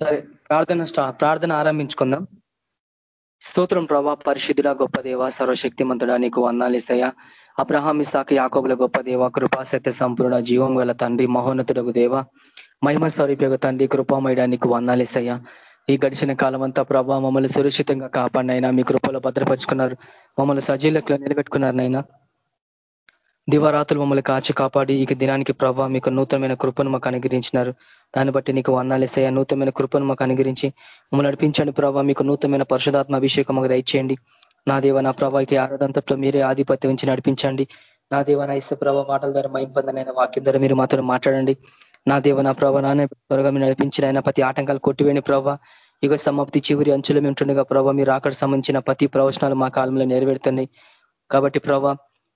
సరే ప్రార్థన ప్రార్థన ఆరంభించుకుందాం. స్తోత్రం ప్రభా పరిశుద్ధుడ గొప్ప దేవ సర్వశక్తిమంతుడా నీకు వందాలిసయ్య అబ్రహాం ఇసాక యాకోబుల గొప్ప దేవ కృపాసత్య సంపూర్ణ జీవం గల తండ్రి మహోన్నతుడకు దేవ. మహిమ స్వరూపకు తండ్రి కృపామయడా నీకు ఈ గడిచిన కాలం అంతా ప్రభావ మమ్మల్ని సురక్షితంగా కాపాడినైనా మీ కృపలో భద్రపరుచుకున్నారు. మమ్మల్ని సజీలకులు నిలబెట్టుకున్నారు నైనా. దివారాతులు మమ్మల్ని కాచి కాపాడి ఇక దినానికి ప్రభావ మీకు నూతనమైన కృపను మాకు అనుగ్రహించినారు. దాన్ని బట్టి నీకు వందాలేసయ్యా నూతనమైన కృపను మాకు అనుగ్రహించి మమ్మల్ని నడిపించండి ప్రభావ మీకు నూతనమైన పరిశుధాత్మ అభిషేకం మాకు దయచేయండి. నా దేవ నా ప్రభావికి ఆరాధంతట్లో మీరే ఆధిపత్యం నుంచి నడిపించండి. నా దేవ నా ఇస్తే ప్రభావ మాటల ద్వారా మైంపందనైన వాక్యం ద్వారా మీరు మాతో మాట్లాడండి. నా దేవ నా ప్రభావ నానే త్వరగా మీరు నడిపించిన ఆయన ప్రతి ఆటంకాలు కొట్టివేని ప్రభావ యుగ సమాప్తి చివరి అంచులు ఉంటుండగా ప్రభావ మీరు అక్కడ సంబంధించిన ప్రతి ప్రవచనాలు మా కాలంలో నెరవేరుతున్నాయి. కాబట్టి ప్రభావ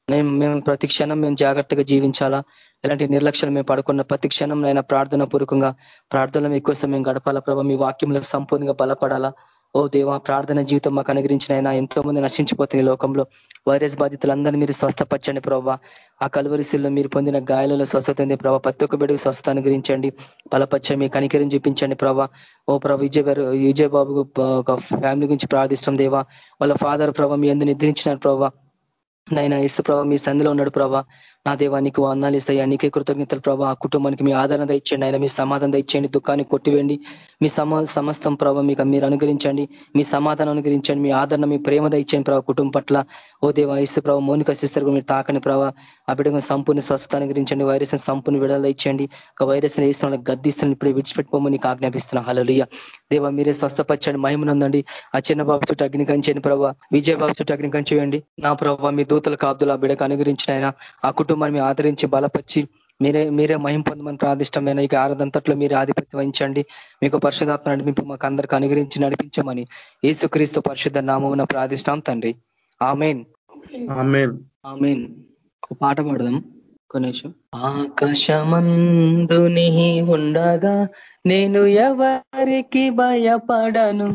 మేము మేము ప్రతి క్షణం మేము జాగ్రత్తగా జీవించాలా? ఇలాంటి నిర్లక్ష్యం మేము పడుకున్న ప్రతి క్షణం నైనా ప్రార్థన పూర్వకంగా ప్రార్థనలు కోసం మేము గడపాల ప్రభావ మీ వాక్యంలో సంపూర్ణంగా బలపడాలా? ఓ దేవా ప్రార్థన జీవితం మాకు అనుగ్రహించిన ఆయన ఎంతో మంది నశించిపోతున్న లోకంలో వైరస్ బాధితులందరినీ మీరు స్వస్థపరచండి ప్రభావ ఆ కలువరిశిల్లో మీరు పొందిన గాయాలలో స్వస్థత ఉంది ప్రభావ ప్రతి ఒక్క బిడ్డకు స్వస్థత అనుగ్రహించండి. బలపచ్చ మీ కనికరిని చూపించండి ప్రభావ ఓ ప్రభ విజయ్ గారు విజయ్ బాబు ఒక ఫ్యామిలీ గురించి ప్రార్థిస్తాం దేవా. వాళ్ళ ఫాదర్ ప్రభావ మీ అందరు నిద్రించినారు ప్రభావ నైనా ఇసు ప్రభావ మీ సంధిలో ఉన్నాడు ప్రభావ నా దేవా నీకు వందాలు ఇస్తాయి. నీకే కృతజ్ఞతలు ప్రభావ ఆ కుటుంబానికి మీ ఆదరణ ఇచ్చండి ఆయన మీ సమాధానం ఇచ్చేయండి దుఃఖాన్ని కొట్టివేండి మీ సమా సమస్తం ప్రభావ మీకు మీరు అనుగ్రహించండి. మీ సమాధానం అనుగ్రహించండి. మీ ఆదరణ మీ ప్రేమ ఇచ్చేయండి ప్రభావ కుటుంబం పట్ల ఓ దేవా ఇస్తే ప్రభావ మౌనిక శిస్తరు మీరు తాకని ప్రభావ ఆ సంపూర్ణ స్వస్థత అనుగ్రహించండి. వైరస్ సంపూర్ణ విడుదల ఇచ్చండి ఒక వైరస్ వేస్తున్న గద్దిస్తున్న ఇప్పుడు విడిచిపెట్టుకోమని నీకు ఆజ్ఞాపిస్తున్నా. హలలుయ దేవ మీరే స్వస్థపరచండి. మహిమనుందండి. ఆ చిన్న బాబు చుట్టూ అగ్ని కంచేయండి ప్రభావ విజయ బాబు చుట్టూ అగ్ని కంచేయండి నా ప్రభావ మీ దూతల కాబ్దులు ఆ బిడకు అనుగ్రహించిన ఆయన. ఆ కుటుంబాన్ని ఆదరించి బలపరిచి మీరే మీరే మహిం పొందమని ప్రాదిష్టమైన ఇక ఆరదంతట్లో మీరు ఆధిపత్యం వహించండి. మీకు పరిశుధాత్మ నడిపింపు మాకు అందరికి అనుగ్రహించి నడిపించమని ఏసుక్రీస్తు పరిశుద్ధ నామమున ప్రాదిష్టాం తండ్రి. ఆమెన్. ఆమెన్. పాట పాడదాం. కొనేషం ఆకాశమందుని ఉండగా నేను ఎవరికి భయపడను?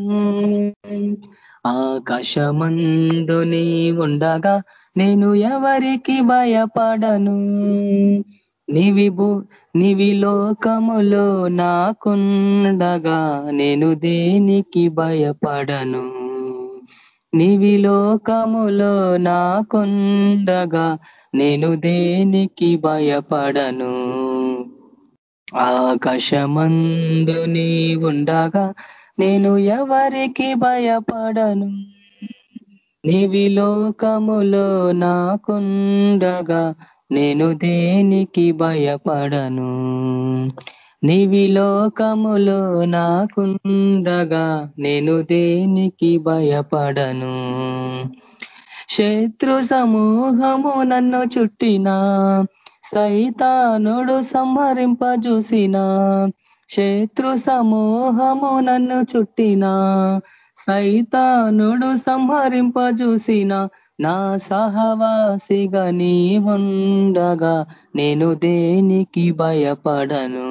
ఆకాశమందుని ఉండగా నేను ఎవరికి భయపడను? నివి నివి లోకములో నాకుండగా నేను దేనికి భయపడను? నివి లోకములో నాకుండగా నేను దేనికి భయపడను? ఆకాశమందు నీ ఉండగా నేను ఎవరికి భయపడను? నీవి లోకములో నాకుండగా నేను దేనికి భయపడను? నీవి లోకములో నాకుండగా నేను దేనికి భయపడను? శత్రు సమూహము నన్ను చుట్టినా సైతానుడు సంహరింపజూసిన శత్రు సమూహము నన్ను చుట్టిన సైతానుడు సంహరింపజూసిన నా సహవాసిగా నీ ఉండగా నేను దేనికి భయపడను?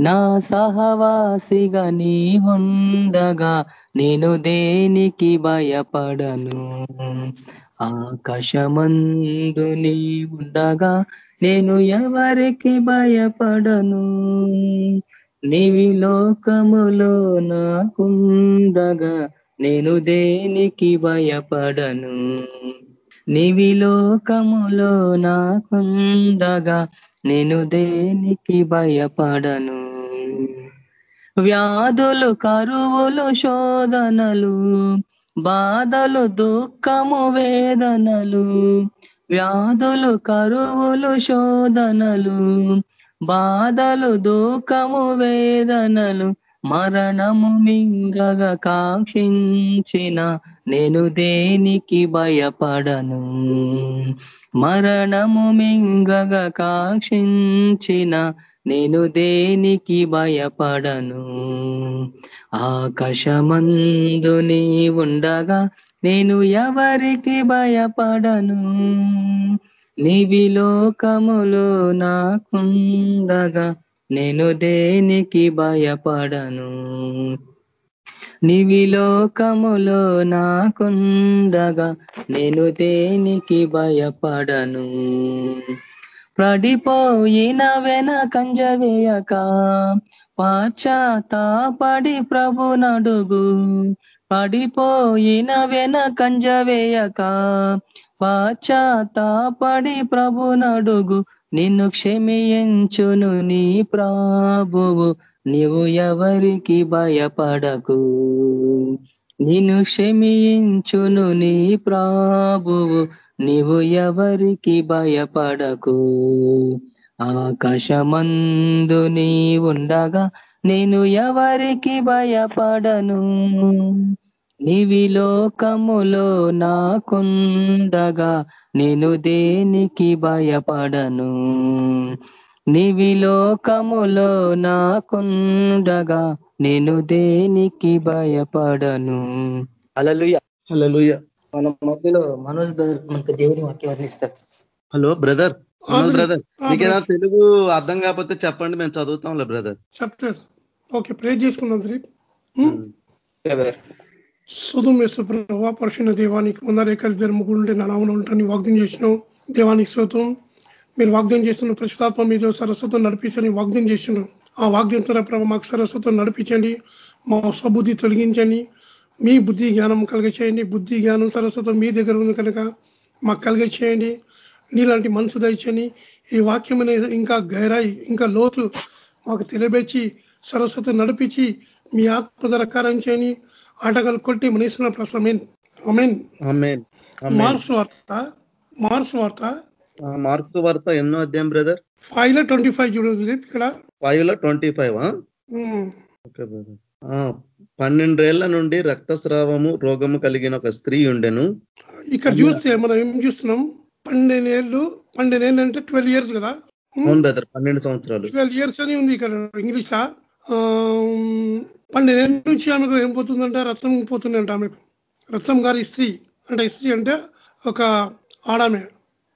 నా సహవాసిగా నీ ఉండగా నేను దేనికి భయపడను? ఆకాశమందు నీ ఉండగా నేను ఎవరికి భయపడను? నీవి లోకములో నాకుండగా నేను దేనికి భయపడను? నీవి లోకములో నాకుండగా నేను దేనికి భయపడను? వ్యాధులు కరువులు శోధనలు బాధలు దుఃఖము వేదనలు వ్యాధులు కరువులు శోధనలు బాధలు దుఃఖము వేదనలు మరణము మింగగా కాక్షించిన నేను దేనికి భయపడను? మరణము మింగగా కాక్షించిన నేను దేనికి భయపడను? ఆకాశమందు నీ ఉండగా నేను ఎవరికి భయపడను? నీవి లోకములో నాకుండగా నేను దేనికి భయపడను? నివి లోకములో నాకుండగా నేను దేనికి భయపడను? పడిపోయిన వెన కంజవేయక పాశ్చాత్తాపడి ప్రభు నడుగు. పడిపోయిన వెన కంజవేయక పశ్చాత్తాపడి ప్రభు నడుగు నిన్ను క్షమించును నీ ప్రాభువు. నీవు ఎవరికి భయపడకు? నిన్ను క్షమించును నీ ప్రాభువు. నీవు ఎవరికి భయపడకు? ఆకాశమందు నీ ఉండగా నేను ఎవరికి భయపడను? నీవి లోకములో నాకుండగా నేను దేనికి భయపడను? నీవి లోకములో నాకుండగా నేను దేనికి భయపడను? అలలుయ అలలుయ మన మధ్యలో మనోజ్ బ్రదర్ మనకు దేవుని వాక్యం వర్ణిస్తారు హలో బ్రదర్. బ్రదర్ మీకేదైనా తెలుగు అర్థం కాకపోతే చెప్పండి మేము చదువుతాంలే బ్రదర్. చెప్తే. ఓకే ప్రే చేసుకుందాం దిలీప్ సుధు ప్రభావ పరుషున్న దేవానికి వందరేకలు ముగ్గురుంటే నా నామను ఉంటాను వాగ్దం చేసినాం. దేవానికి శ్రోతం మీరు వాగ్దానం చేస్తున్న ప్రశుతాత్మ మీద సరస్వతం నడిపించని వాగ్దానం చేస్తున్నారు ఆ వాగ్దంతర ప్రభ మాకు సరస్వతం నడిపించండి మా స్వబుద్ధి తొలగించండి మీ బుద్ధి జ్ఞానం కలిగచేయండి బుద్ధి జ్ఞానం సరస్వతం మీ దగ్గర ఉంది కనుక మాకు కలిగచేయండి. నీలాంటి మనసు దయచని ఈ వాక్యం ఇంకా గైరాయి ఇంకా లోతు మాకు తెలియబెచ్చి సరస్వతి నడిపించి మీ ఆత్మ కారం చేయని ఆటగాలు కొట్టి మనీసిన ప్రశ్న మార్క్స్ వార్త మార్క్స్ వార్త. మార్క్స్ వార్త ఎన్నో అధ్యాయం బ్రదర్? ఫైవ్లో ట్వంటీ ఫైవ్ చూడదు ఇక్కడ. ఫైవ్లో ట్వంటీ ఫైవ్ ఓకే బ్రదర్. పన్నెండేళ్ళ నుండి రక్తస్రావము రోగము కలిగిన ఒక స్త్రీ ఉండెను. ఇక్కడ చూస్తే మనం ఏం చూస్తున్నాం? పన్నెండేళ్ళు పన్నెండేళ్ళు అంటే ట్వెల్వ్ ఇయర్స్ కదా? అవును బ్రదర్. పన్నెండు సంవత్సరాలు. ట్వెల్వ్ ఇయర్స్ అని ఉంది ఇక్కడ ఇంగ్లీష్ లా పన్నెండేళ్ళ నుంచి ఆమెకు ఏం పోతుందంటే రక్తం పోతుందంట ఆమెకు. రక్తం గారి స్త్రీ అంటే స్త్రీ అంటే ఒక ఆడామె.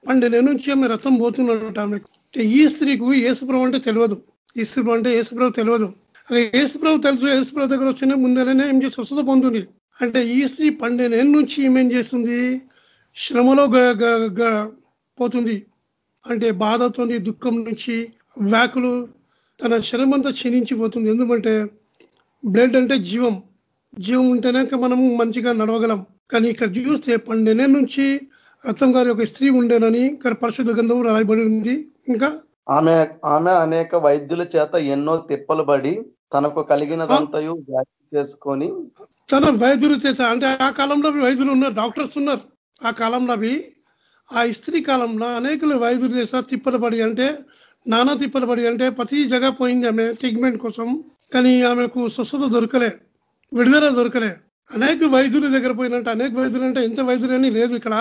పన్నెండేళ్ళ నుంచి ఆమె రక్తం పోతుందంట ఆమెకు. ఈ స్త్రీకు ఏసుప్రభు అంటే తెలియదు. ఈశ్వరు అంటే ఏసుప్రభు తెలియదు. అదే ఏసుప్రభు తెలుసు ఏసుప్రభు దగ్గర వచ్చిన ముందరనే ఏం చేసి స్వస్థత పొందుతుంది అంటే ఈ స్త్రీ పన్నెండేళ్ళ నుంచి ఏమేం చేస్తుంది? శ్రమలో పోతుంది. అంటే బాధతోని దుఃఖం నుంచి వ్యాకులు తన శరమంతా క్షీణించిపోతుంది. ఎందుకంటే బ్లడ్ అంటే జీవం. జీవం ఉంటేనే మనం మంచిగా నడవగలం. కానీ ఇక్కడ చూస్తే పన్నెండే నుంచి రత్నం గారి ఒక స్త్రీ ఉండేనని ఇక్కడ పరిశుద్ధ గంధం రాయబడి ఉంది. ఇంకా? ఆమె ఆమె అనేక వైద్యుల చేత ఎన్నో తిప్పలు పడి తనకు కలిగినదంతయు చేసుకొని తన వైద్యులు చేత అంటే ఆ కాలంలో వైద్యులు ఉన్నారు డాక్టర్స్ ఉన్నారు. ఆ కాలంలో ఆ స్త్రీ కాలంలో అనేకులు వైద్యులు చేస్తా తిప్పలు పడి అంటే నానా తిప్పలు పడి అంటే ప్రతి జగ పోయింది ఆమె ట్రీట్మెంట్ కోసం కానీ ఆమెకు స్వస్థత దొరకలే విడుదల దొరకలే. అనేక వైద్యుల దగ్గర పోయినట్టు అనేక వైద్యులు అంటే ఎంత వైద్యులని లేదు ఇక్కడ.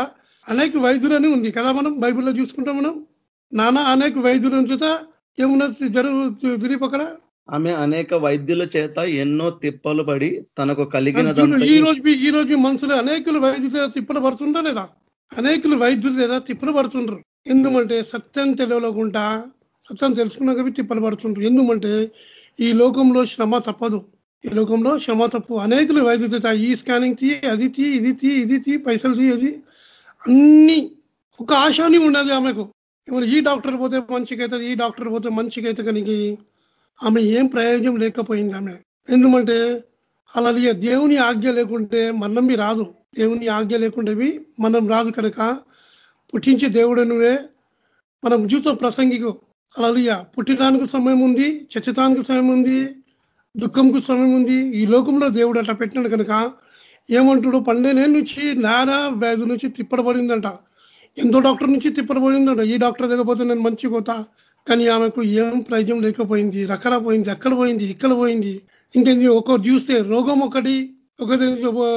అనేక వైద్యులని ఉంది కదా మనం బైబిల్లో చూసుకుంటాం మనం. నానా అనేక వైద్యుల చేత ఏమున్నా జరుగు దిలీప్ అక్కడ. ఆమె అనేక వైద్యుల చేత ఎన్నో తిప్పలు పడి తనకు కలిగిన ఈ రోజు ఈ రోజు మనుషులు అనేకులు వైద్యుల తిప్పలు పడుతుంటా లేదా? అనేకులు వైద్యులు లేదా తిప్పలు పడుతుండ్రు. ఎందుకంటే సత్యం తెలియకుండా సత్యం తెలుసుకున్నాక తిప్పలు పడుతుండ్రు. ఎందుకంటే ఈ లోకంలో శ్రమ తప్పదు. ఈ లోకంలో శ్రమ తప్పు. అనేకులు వైద్యుతాయి ఈ స్కానింగ్ తీ అది తీ ఇది తీ ఇది తీ పైసలు తీ అది అన్ని ఒక ఆశాని ఉండదు ఆమెకు. ఇప్పుడు ఈ డాక్టర్ పోతే మంచిగా ఈ డాక్టర్ పోతే మంచిగా అయితే కనుక ఆమె ఏం ప్రయోజనం లేకపోయింది ఆమె. ఎందుకంటే అలా దేవుని ఆజ్ఞ లేకుంటే మనంవి రాదు. దేవుని ఆజ్ఞ లేకుంటేవి మనం రాదు కనుక పుట్టించే దేవుడు నువ్వే. మనం జీవితం ప్రసంగికు. అలలియ పుట్టడానికి సమయం ఉంది చచ్చటానికి సమయం ఉంది దుఃఖంకు సమయం ఉంది. ఈ లోకంలో దేవుడు అట్లా పెట్టినాడు కనుక ఏమంటాడు? పన్నెండే నుంచి నారా వ్యాధి నుంచి తిప్పడబడిందంట ఎంతో డాక్టర్ నుంచి తిప్పడబడిందంట ఈ డాక్టర్ దగ్గరపోతే నేను మంచి పోతా. కానీ ఆమెకు ఏం ప్రయోజనం లేకపోయింది. రకర పోయింది అక్కడ పోయింది ఇక్కడ పోయింది. ఇంకేంది? ఒక చూస్తే రోగం ఒకటి ఒక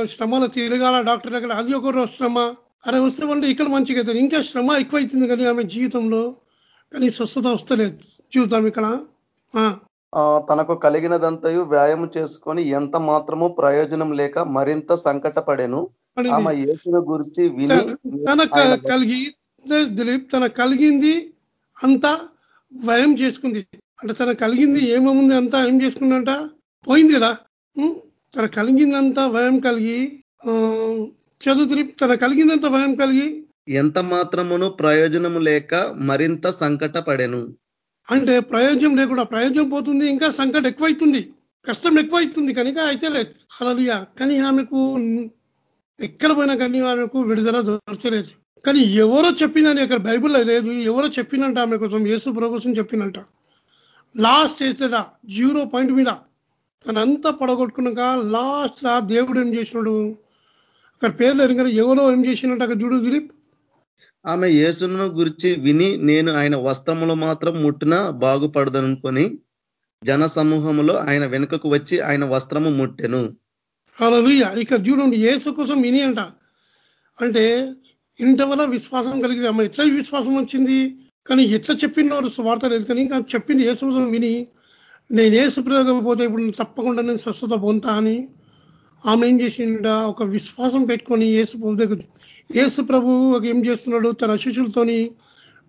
శ్రమలో తిరగాల డాక్టర్ దగ్గర. అది ఒక శ్రమ. అరే వస్తే ఇక్కడ మంచిగా అవుతుంది. ఇంకా శ్రమ ఎక్కువ అవుతుంది కానీ ఆమె జీవితంలో కానీ స్వస్థత వస్తలేదు. చూద్దాం ఇక్కడ. తనకు కలిగినదంతయు వ్యాయామం చేసుకొని ఎంత మాత్రము ప్రయోజనం లేక మరింత సంకటపడేను. ఆమె యేసును గురించి విని తన కలిగి దిలీప్ తన కలిగింది అంతా వ్యయం చేసుకుంది. అంటే తన కలిగింది ఏమేముంది అంతా ఏం చేసుకుందంట? పోయింది కదా తన కలిగిందంతా భయం కలిగి చదువు దిలీప్ తన కలిగిందంత భయం కలిగి ఎంత మాత్రమును ప్రయోజనము లేక మరింత సంకట పడెను అంటే ప్రయోజనం లేకుండా ప్రయోజనం పోతుంది ఇంకా సంకట ఎక్కువైతుంది కష్టం ఎక్కువైతుంది కనుక అయితే లేదు. అలలియా కానీ ఆమెకు ఎక్కడ పోయినా కానీ ఆమెకు విడుదల దొరకలేదు. కానీ ఎవరో చెప్పిందని ఇక్కడ బైబిల్లో లేదు. ఎవరో చెప్పినంట ఆమె కోసం యేసు ప్రభుత్వం చెప్పిందంట లాస్ట్ చేసేదా జీరో పాయింట్ మీద. తనంతా పడగొట్టుకున్నాక లాస్ట్ దేవుడు ఏం చేసినాడు? అక్కడ పేర్లు ఎరిగిన ఎవరో ఏం చేసినట్టు అక్కడ చూడు దిలీప్. ఆమె యేసును గురించి విని నేను ఆయన వస్త్రములు మాత్రం ముట్టిన బాగుపడదనుకొని జన సమూహములో ఆయన వెనుకకు వచ్చి ఆయన వస్త్రము ముట్టెను. అలా ఇక్కడ చూడండి ఏసు కోసం విని అంట. అంటే ఇంత వల్ల విశ్వాసం కలిగింది. అమ్మ ఎట్లా విశ్వాసం వచ్చింది? కానీ ఎట్లా చెప్పినారు వార్త లేదు. కానీ ఇంకా చెప్పింది ఏసు కోసం విని నేను ఏసు ప్రయోగం పోతే ఇప్పుడు తప్పకుండా నేను స్వస్థత పొందుతా అని ఆమె ఏం చేసిండ ఒక విశ్వాసం పెట్టుకొని ఏసు దగ్గర ఏసు ప్రభు ఏం చేస్తున్నాడు? తన శిష్యులతోని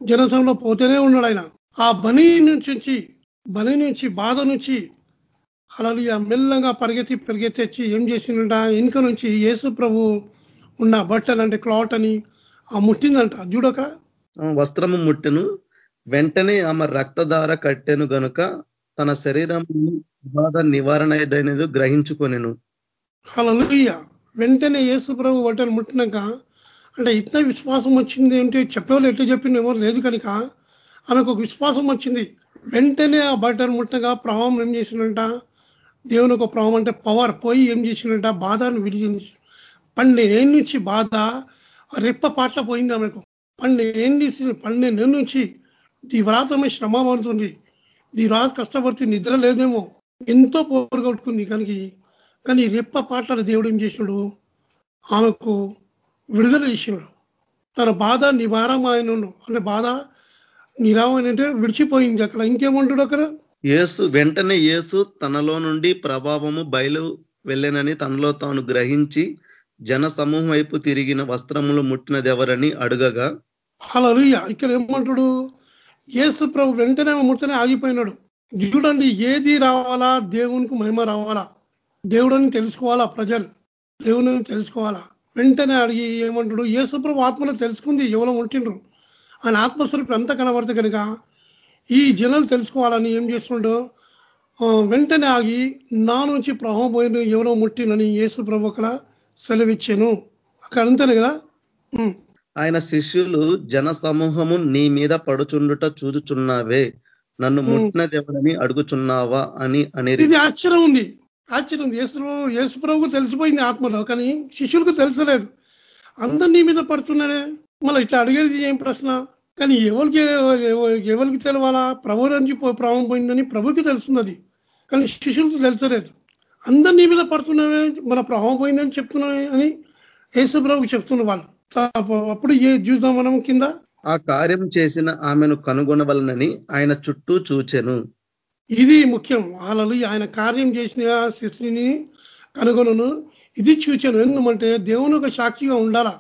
జనసంలో పోతేనే ఉన్నాడు ఆయన. ఆ బని నుంచి బలి నుంచి బాధ నుంచి అలలియ మెల్లగా పరిగెత్తి పరిగెత్తి ఏం చేసిందంట? వెనుక నుంచి యేసు ప్రభు ఉన్న బట్టలు అంటే క్లాట్ అని ఆ ముట్టిందంట. చూడక వస్త్రము ముట్టెను. వెంటనే ఆమె రక్తధార కట్టెను గనుక తన శరీరం బాధ నివారణ ఏదైనది గ్రహించుకొనెను. అలలుయ్య వెంటనే యేసు ప్రభు ముట్టినాక అంటే ఇంత విశ్వాసం వచ్చింది అంటే చెప్పేవాళ్ళు ఎట్లా చెప్పిందేమో లేదు కనుక ఆమెకు ఒక విశ్వాసం వచ్చింది. వెంటనే ఆ బట్టలు ముట్టగా ప్రభావం ఏం చేసిందంట? దేవుని ఒక ప్రభావం అంటే పవర్ పోయి ఏం చేసిందంట? బాధను విడిచింది. పన్నెండేళ్ళ నుంచి బాధ రెప్ప పాటల పోయింది ఆమెకు. పన్నెండేళ్ళు పన్నెండేళ్ళ నుంచి దివ్రాతమే శ్రమ పడుతుంది. దివ్రాత కష్టపడుతుంది నిద్ర లేదేమో. ఎంతో పోరుగొట్టుకుంది కనుక కానీ రెప్ప పాటల దేవుడు ఏం చేసినాడు ఆమెకు విడుదల చేసినాడు తన బాధ నివారమైన అంటే బాధ నిరామం అంటే విడిచిపోయింది అక్కడ. ఇంకేమంటాడు అక్కడ? యేసు వెంటనే యేసు తనలో నుండి ప్రభావము బయలు వెళ్ళనని తనలో తాను గ్రహించి జన సమూహం వైపు తిరిగిన వస్త్రములు ముట్టినది ఎవరని అడుగగా అలా ఇక్కడ ఏమంటాడు? యేసు ప్రభు వెంటనే ముట్టనే ఆగిపోయినాడు. చూడండి ఏది రావాలా? దేవునికి మహిమ రావాలా? దేవుడని తెలుసుకోవాలా ప్రజలు? దేవుని తెలుసుకోవాలా? వెంటనే అడిగి ఏమంటాడు యేసుప్రభు ఆత్మలో తెలుసుకుంది ఎవరో ముట్టిండ్రు ఆయన ఆత్మస్వరూపం ఎంత కనబడితే కనుక ఈ జనాలు తెలుసుకోవాలని ఏం చేస్తున్నాడు వెంటనే ఆగి నా నుంచి ప్రభావం పోయిన ఎవరో ముట్టినని యేసు ప్రభు అక్కడ సెలవిచ్చాను. అక్కడ అంతేనే కదా? ఆయన శిష్యులు జన సమూహము నీ మీద పడుచుండుట చూచుచున్నావే. నన్ను ముట్టినది ఎవరని అడుగుచున్నావా అని అనేది ఇది ఆశ్చర్యం ఉంది. ఆశ్చర్యం. ఉంది యేసు తెలిసిపోయింది ఆత్మలో కానీ శిష్యులకు తెలిసలేదు. అందరు నీ మీద పడుతున్నాడే మళ్ళీ ఇట్లా అడిగేది ఏం ప్రశ్న? కానీ ఎవరికి ఎవరికి తెలవాలా? ప్రభు నుంచి ప్రభావం పోయిందని ప్రభుకి తెలుస్తున్నది కానీ శిష్యులకు తెలుసలేదు. అందరు నీ మీద పడుతున్నావే మన ప్రభావం పోయిందని చెప్తున్నావే అని యేసు ప్రభుకి చెప్తున్న వాళ్ళు. అప్పుడు ఏ చూద్దాం మనం కింద? ఆ కార్యం చేసిన ఆమెను కనుగొనవలనని ఆయన చుట్టూ చూచెను. ఇది ముఖ్యం. వాళ్ళలు ఆయన కార్యం చేసిన శిస్త్రిని కనుగొనను. ఇది చూచాను ఎందుకంటే దేవుని ఒక సాక్షిగా ఉండాలా?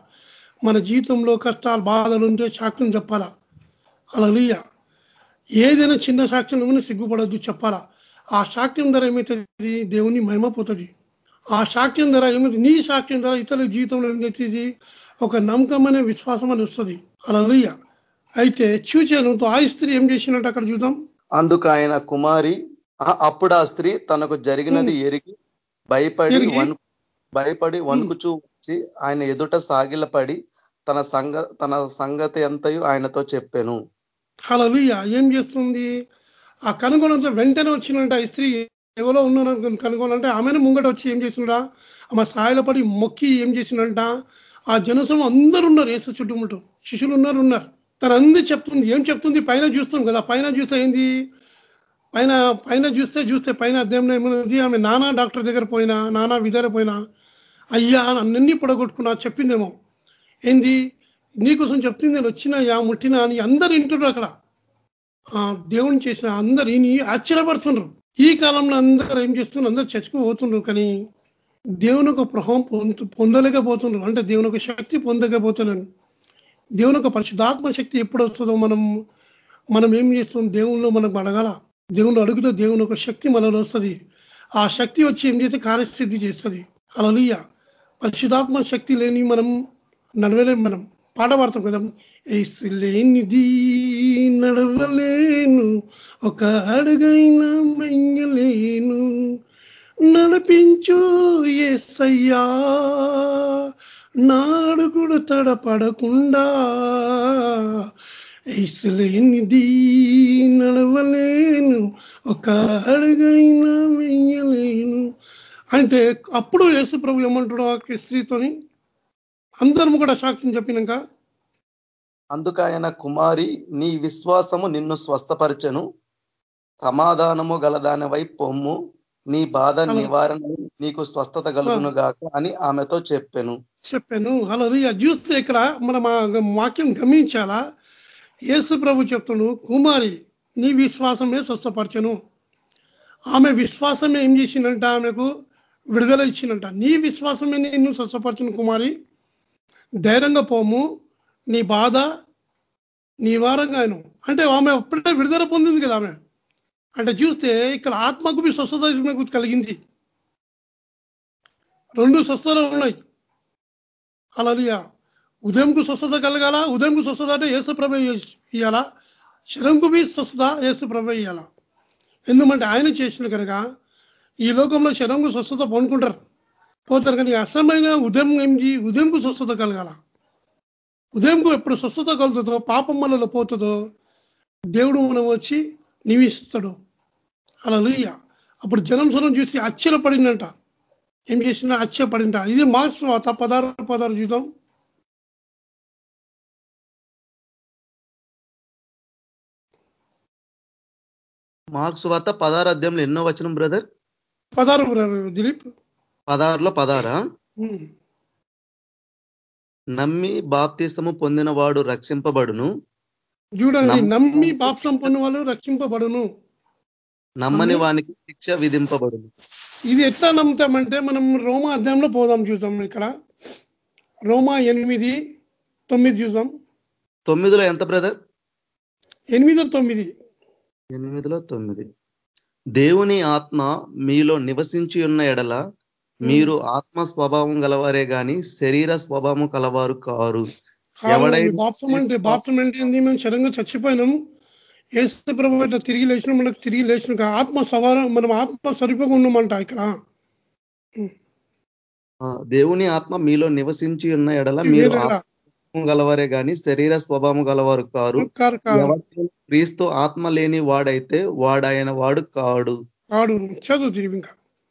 మన జీవితంలో కష్టాలు బాధలు ఉంటే సాక్ష్యం చెప్పాలా? అలలియ ఏదైనా చిన్న సాక్ష్యం సిగ్గుపడద్దు చెప్పాలా? ఆ సాక్ష్యం ధర ఏమవుతుంది దేవుని మహిమపోతుంది ఆ సాక్ష్యం ధర ఏమైతే నీ సాక్ష్యం ధర ఇతరుల జీవితంలో ఏమైతుంది? ఒక నమ్మకం అనే విశ్వాసం అని వస్తుంది. అలలియ అయితే చూచాను ఆ స్త్రీ ఏం చేసినట్టు అక్కడ చూద్దాం. అందుకు ఆయన కుమారి అప్పుడు ఆ స్త్రీ తనకు జరిగినది ఎరిగి భయపడి భయపడి వణుకుచూ వచ్చి ఆయన ఎదుట సాగిలపడి తన సంగ తన సంగతి అంతయు ఆయనతో చెప్పాను. హలలుయ ఏం చేస్తుంది? ఆ కనుగొనంత వెంటనే వచ్చినట్ట ఈ స్త్రీ. ఎవరో ఉన్నారు కనుగొనంటే ఆమెను ముంగట వచ్చి ఏం చేసిండా ఆమె సాయలపడి మొక్కి ఏం చేసిందంట? ఆ జనసం అందరు ఉన్నారు ఏసు చుట్టుముట్టు. శిష్యులు ఉన్నారు ఉన్నారు. తను చెప్తుంది ఏం చెప్తుంది? పైన చూస్తాం కదా పైన చూస్తే ఏంది? పైన పైన చూస్తే చూస్తే పైన అధ్యయంలో ఏమన్నది ఆమె నానా డాక్టర్ దగ్గర పోయినా నానా విధాలు పోయినా అయ్యా నన్నన్ని పొడగొట్టుకున్నా చెప్పిందేమో. ఏంది? నీకోసం చెప్తుంది నేను వచ్చినా యా ముట్టినా అని అందరు వింటున్నారు అక్కడ. దేవుని చేసిన అందరు ఈయన ఆశ్చర్యపడుతుండ్రు ఈ కాలంలో అందరూ ఏం చేస్తున్నారు అందరూ చచ్చుకు పోతుండ్రు కానీ దేవుని ఒక ప్రభావం పొందలేకపోతున్నారు అంటే దేవుని ఒక శక్తి పొందకపోతున్నాను దేవుని ఒక పరిశుద్ధాత్మ శక్తి ఎప్పుడు వస్తుందో మనం మనం ఏం చేస్తాం దేవుణ్ణి మనకు అడగాల? దేవుణ్ణి అడుగుతూ దేవుని ఒక శక్తి మనలో వస్తుంది. ఆ శక్తి వచ్చి ఏం చేస్తే కార్యసిద్ధి చేస్తుంది. అలలియ పరిశుధాత్మ శక్తి లేని మనం నడవలేం మనం. పాట పాడతాం కదా. లేనిది నడవలేను. ఒక అడుగైనా మెయ్యలేను నడిపించు ఏసయ్యా. నాడు కూడా తడపడకుండా ఐసులేనిది నడవలేను ఒక అడుగైనా వెయ్యలేను అంటే అప్పుడు యేసు ప్రభు ఏమంటాడు ఆ స్త్రీతోని అందరం కూడా సాక్ష్యం చెప్పినాక అందుకు ఆయన కుమారి నీ విశ్వాసము నిన్ను స్వస్థపరచను సమాధానము గలదానివై పొమ్ము. నీ బాధ నివారణ నీకు స్వస్థత కలుగును గాక అని ఆమెతో చెప్పాను. చెప్పాను. అలాది చూస్తే ఇక్కడ మనం వాక్యం గమనించాలా? యేసు ప్రభు చెప్తాడు కుమారి నీ విశ్వాసమే స్వస్థపరచను. ఆమె విశ్వాసం ఏం చేసిందంట? ఆమెకు విడుదల ఇచ్చిందంట. నీ విశ్వాసమే నిన్ను స్వస్థపరచను కుమారి. ధైర్యంగా పోము. నీ బాధ నివారంగా ఆయన అంటే ఆమె అప్పుడే విడుదల పొందింది కదా ఆమె. అంటే చూస్తే ఇక్కడ ఆత్మకు మీ స్వస్థత కలిగింది. రెండు స్వస్థతలు ఉన్నాయి. అలాదిగా ఉదయంకు స్వస్థత కలగాల? ఉదయంకు స్వస్థత అంటే ఏసు ప్రభ ఇవ్వాలా శరంకు మీ స్వస్థత ఏసు ప్రభ ఇయ్యాల? ఎందుకంటే ఆయన చేసిన కనుక ఈ లోకంలో శరంకు స్వస్థత పొందుకుంటారు పోతారు కానీ అసమైన ఉదయం ఏంటి ఉదయంకు స్వస్థత కలగాల? ఉదయంకు ఎప్పుడు స్వస్థత కలుగుతుందో పాపం మనలో పోతుందో దేవుడు మనం వచ్చి నివిస్తాడు అలా అప్పుడు జనం సరం చూసి ఆశ్చర్యపడిందంట. ఏం చేసినా ఆశ్చర్యపడింట. ఇది మార్క్స్ వాత పదారు పదారు చూద్దాం. మార్క్స్ వార్త పదహారు అధ్యాయంలో ఎన్నో వచనం బ్రదర్? పదారు దిలీప్. పదహారులో పదారా. నమ్మి బాప్తీసము పొందిన వాడు రక్షింపబడును. చూడండి నమ్మ- పాపం పొందిన వాళ్ళు రక్షింపబడును. నమ్మని వానికి శిక్ష విధింపబడును. ఇది ఎట్లా నమ్ముతామంటే మనం రోమా అధ్యాయంలో పోదాం చూసాం ఇక్కడ. రోమా ఎనిమిది తొమ్మిది చూసాం తొమ్మిదిలో ఎంత బ్రదర్? ఎనిమిది తొమ్మిది. ఎనిమిదిలో తొమ్మిది. దేవుని ఆత్మ మీలో నివసించి ఉన్న ఎడల మీరు ఆత్మ స్వభావం గలవారే గాని శరీర స్వభావం కలవారు కారు. బాప్సం అంటే బాప్సం అంటే ఏంది? మేము శరంగా చచ్చిపోయినాము. ఏసు ప్రభు ఇట్లా తిరిగి లేచిన మనకు తిరిగి లేచిన ఆత్మ సవారం మనం ఆత్మ స్వరూపంగా ఉన్నామంట ఇక్కడ. ఆ, దేవుని ఆత్మ మీలో నివసించి ఉన్న ఎడల మీరు గలవారే గాని శరీర స్వభావం గలవారు కారు. క్రీస్తు ఆత్మ లేని వాడైతే వాడాయన వాడు కాడు. కాడు. చదువు తిరిగి ఇంకా.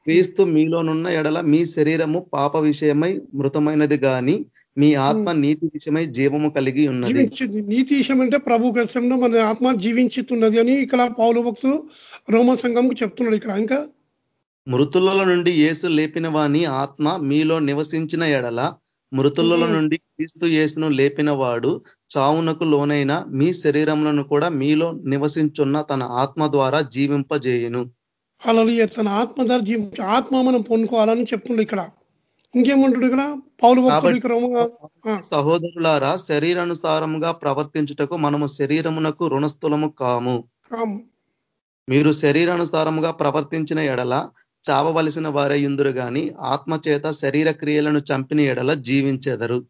క్రీస్తు మీలోనున్న ఎడల మీ శరీరము పాప విషయమై మృతమైనది గాని మీ ఆత్మ నీతి విషయమై జీవము కలిగి ఉన్నది. నీతి విషయం అంటే ప్రభు కష్టంలో మన ఆత్మ జీవించుతున్నది అని ఇక్కడ పౌలు భక్తులు రోమ సంఘంకు చెప్తున్నాడు ఇక్కడ ఇంకా. మృతులలో నుండి యేసు లేపిన వాని ఆత్మ మీలో నివసించిన ఎడల మృతులలో మ్మ్. నుండి క్రీస్తు యేసును లేపిన వాడు చావునకు లోనైన మీ శరీరములను కూడా మీలో నివసించున్న తన ఆత్మ ద్వారా జీవింపజేయును. అలా తన ఆత్మ ద్వారా జీవించి ఆత్మ మనం పొందుకోవాలని చెప్తుండే ఇక్కడ. ఇంకేమంటాడు ఇక్కడ? పౌలు భక్తుడు సహోదరులారా శరీరానుసారముగా ప్రవర్తించుటకు మనము శరీరమునకు రుణస్థులము కాము. మీరు శరీరానుసారముగా ప్రవర్తించిన ఎడల చావవలసిన వారే ఇందురు గాని ఆత్మ చేత శరీర క్రియలను చంపిన ఎడల జీవించెదరు.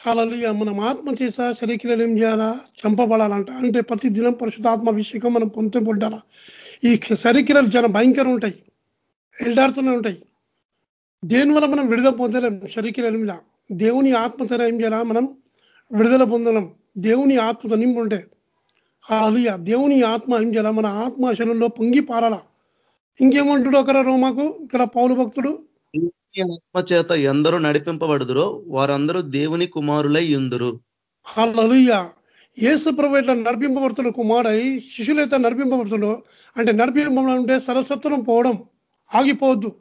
హల్లెలూయా మనం ఆత్మ చేసా శరీరాలు ఏం చేయాలా? చంపబడాలంట. అంటే ప్రతి దినం పరిశుద్ధాత్మ అభిషేకం మనం పొందుపడ్డాలా ఈ శరీరాలు చాలా భయంకరం ఉంటాయి. ఎల్డాడుతూనే ఉంటాయి. దేని వల్ల మనం విడుదల పొందలేం? శరీరాల మీద. దేవుని ఆత్మ ఏం చేయాలా మనం విడుదల పొందలేం? దేవుని ఆత్మతో నింపు ఉంటే. హల్లెలూయా. దేవుని ఆత్మ ఏం చేయాలా మన ఆత్మ శరీరంలో పొంగి పారాలా? ఇంకేమంటాడు ఒకరా రోమాకు? ఇక్కడ పౌలు భక్తుడు? ఆత్మ చేత ఎందరూ నడిపింపబడుదురో వారందరూ దేవుని కుమారులై ఉందురు. హల్లెలూయా. యేసు ప్రభు ఇట్లా నడిపింపబడుతున్న కుమారై శిష్యులైతే నడిపింపబడుతుండో అంటే నడిపింపబడం అంటే సరస్వత్వం పోవడం ఆగిపోవద్దు.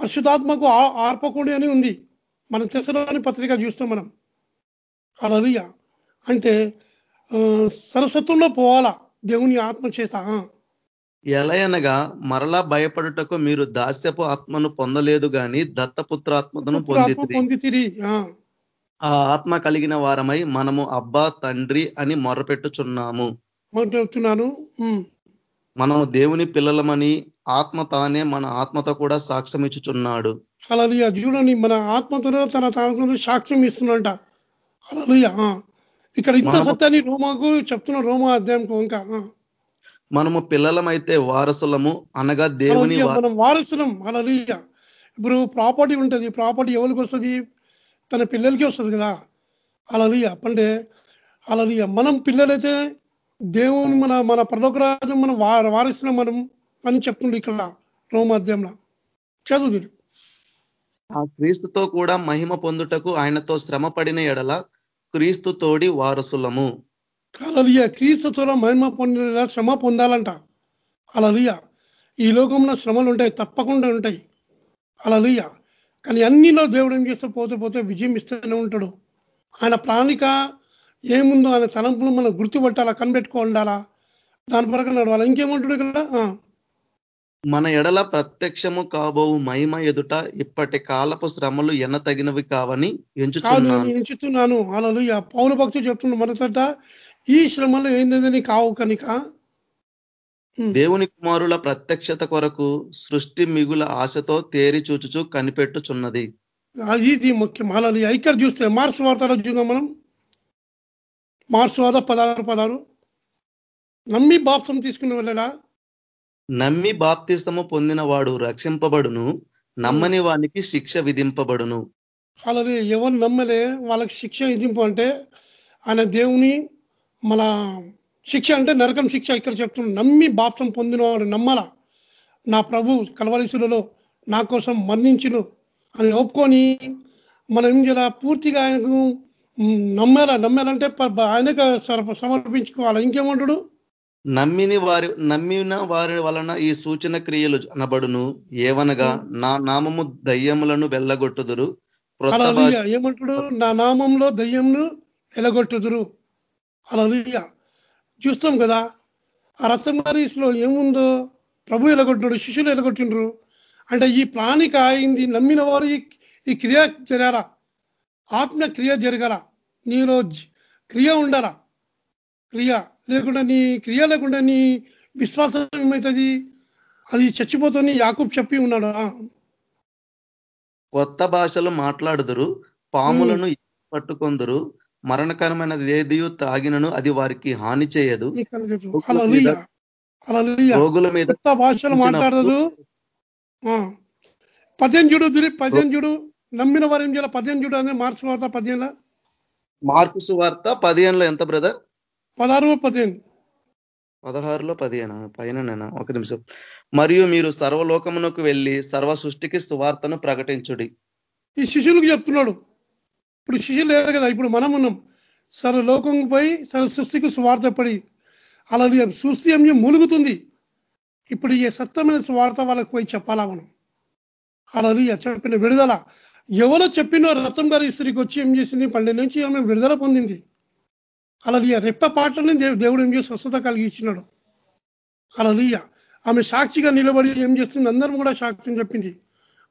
పరిశుధాత్మకు ఆర్పకుడి అని ఉంది. మన తెసలోని పత్రిక చూస్తాం మనం. హల్లెలూయా. అంటే సరస్వత్వంలో పోవాలా? దేవుని ఆత్మ చేత. ఎలయనగా మరలా భయపడుటకు మీరు దాస్యపు ఆత్మను పొందలేదు గాని దత్తపుత్రాత్మను పొందితిరి. పొందితిరి ఆ. ఆత్మ కలిగిన వారమై మనము అబ్బా తండ్రి అని మొర్రపెట్టుచున్నాము మాట చెప్తున్నాను. మనము దేవుని పిల్లలమని ఆత్మ తానే మన ఆత్మతో కూడా సాక్ష్యం ఇచ్చుచున్నాడు. హల్లెలూయా. చూడండి మన ఆత్మతో తన తనతో సాక్ష్యం ఇస్తున్నట ఆ. ఇక్కడ ఇంత సత్యాన్ని రోమాకు చెప్తున్న రోమా అధ్యాయంకు ఇంకా. మనము పిల్లలమైతే వారసులము అనగా దేవుని మనం వారసులం. అలలియ ఇప్పుడు ప్రాపర్టీ ఉంటుంది. ప్రాపర్టీ ఎవరికి వస్తుంది? తన పిల్లలకి వస్తుంది కదా. అలలియ అంటే అలలియ మనం పిల్లలైతే దేవుని మన మన పరలోకరాజు మనం వా- వారసులం మనం అని చెప్తుండే ఇక్కడ రోమాధ్యంలో. చదువు. ఆ క్రీస్తుతో కూడా మహిమ పొందుటకు ఆయనతో శ్రమ పడిన ఎడల క్రీస్తు తోడి వారసులము. అలలియ క్రీస్తుతో మహిమ పొందిన శ్రమ పొందాలంట. అలలియ ఈ లోకంలో శ్రమలు ఉంటాయి తప్పకుండా ఉంటాయి. అలలియ కానీ అన్నిలో దేవుడు ఏం చేస్తే పోతే పోతే విజయం ఇస్తూనే ఉంటాడు. ఆయన ప్రణాళిక ఏముందో ఆయన తలంపులు మనం గుర్తుపట్టాలా కనిపెట్టుకో ఉండాలా? దాని ప్రకారం నడవాలా. ఇంకేముంటాడు ఇక్కడ? మన ఎడల ప్రత్యక్షము కాబోవు మహిమ ఎదుట ఇప్పటి కాలపు శ్రమలు ఎన్న తగినవి కావని కాదు ఎంచుచున్నాను నేను ఎంచుతున్నాను. అలలియ పౌరు భక్తులు చెప్తున్నాడు మొదట ఈ శ్రమలు ఏందని కావు కనుక. దేవుని కుమారుల ప్రత్యక్షత కొరకు సృష్టి మిగుల ఆశతో తేరి చూచుచు కనిపెట్టుచున్నది. ఇది ముఖ్యం. అలా ఇక్కడ చూస్తే మార్క్స్ వార్తలో చూద్దాం మనం. మార్క్స్ వార్త పదహారు పదహారు. నమ్మి బాప్సం తీసుకుని వెళ్ళలా? నమ్మి బాప్తిస్తము పొందిన వాడు రక్షింపబడును నమ్మని వానికి శిక్ష విధింపబడును. అలాగే ఎవరు నమ్మలే వాళ్ళకి శిక్ష విధింపు అంటే ఆయన దేవుని మన శిక్ష అంటే నరకం శిక్ష ఇక్కడ చెప్తున్నాడు నమ్మి బాప్సం పొందినవాడు నమ్మల. నా ప్రభు కలవరిశులలో నా కోసం మరణించును అని ఒప్పుకొని మనం ఏం చేయాలి పూర్తిగా ఆయనకు నమ్మాలా నమ్మాలంటే ఆయనకు సమర్పించుకోవాలి? ఇంకేమంటాడు? నమ్మిని వారి నమ్మిన వారి వలన ఈ సూచన క్రియలు అనబడును. ఏవనగా నా నామము దయ్యములను వెళ్ళగొట్టుదురు. ఏమంటాడు? నా నామంలో దయ్యంను ఎలగొట్టుదురు అలా చూస్తాం కదా. ఆ రక్తం లో ఏముందో ప్రభు ఎలగొట్టినాడు శిష్యులు ఎలగొట్టిండ్రు. అంటే ఈ ప్లానిక అయింది నమ్మిన వారు ఈ- క్రియ జరగాల. ఆత్మ క్రియ జరగాల. నీలో క్రియ ఉండాల. క్రియ లేకుండా నీ క్రియ లేకుండా నీ విశ్వాసం ఏమవుతుంది అది చచ్చిపోతుంది యాకూబ్ చెప్పి ఉన్నాడు? కొత్త భాషలు మాట్లాడుదురు పాములను పట్టుకొందురు మరణకరమైనది ఏదియు త్రాగినను అది వారికి హాని చేయదు. రోగుల మీద భాషలు మాట్లాడదు. పద్యం చూడు దిలి పద్యం చూడు నమ్మిన వారు ఏం చేయాలి? పద్యం చూడు అనేది మార్చి వార్త పద్యంలో మార్కు సువార్త పదిహేనులో ఎంత బ్రదర్? పదహారు పదిహేను. పదహారులో పదిహేను? పైననేనా? ఒక నిమిషం. మరియు మీరు సర్వలోకమునకు వెళ్ళి సర్వ సృష్టికి సువార్తను ప్రకటించుడి. ఈ శిష్యులకు చెప్తున్నాడు. ఇప్పుడు శిష్యులు లేరు కదా ఇప్పుడు మనం ఉన్నాం. సర్వ లోకం పోయి సర్వ సృష్టికి స్వార్థ పడి అలా సృష్టి ఏం చేయ- మూలుగుతుంది ఇప్పుడు ఈ సత్యమైన స్వార్థ వాళ్ళకి పోయి చెప్పాలా మనం? అలా చెప్పిన విడుదల. ఎవరో చెప్పినో రతం గారి స్త్రీకి వచ్చి ఏం చేసింది? పన్నెండు నుంచి ఆమె విడుదల పొందింది. అలా రెప్ప పాటలని దేవుడు ఏం చేసి స్వస్థత కలిగించినాడు అలా ఆమె సాక్షిగా నిలబడి ఏం చేస్తుంది? అందరం కూడా సాక్ష్యం చెప్పింది.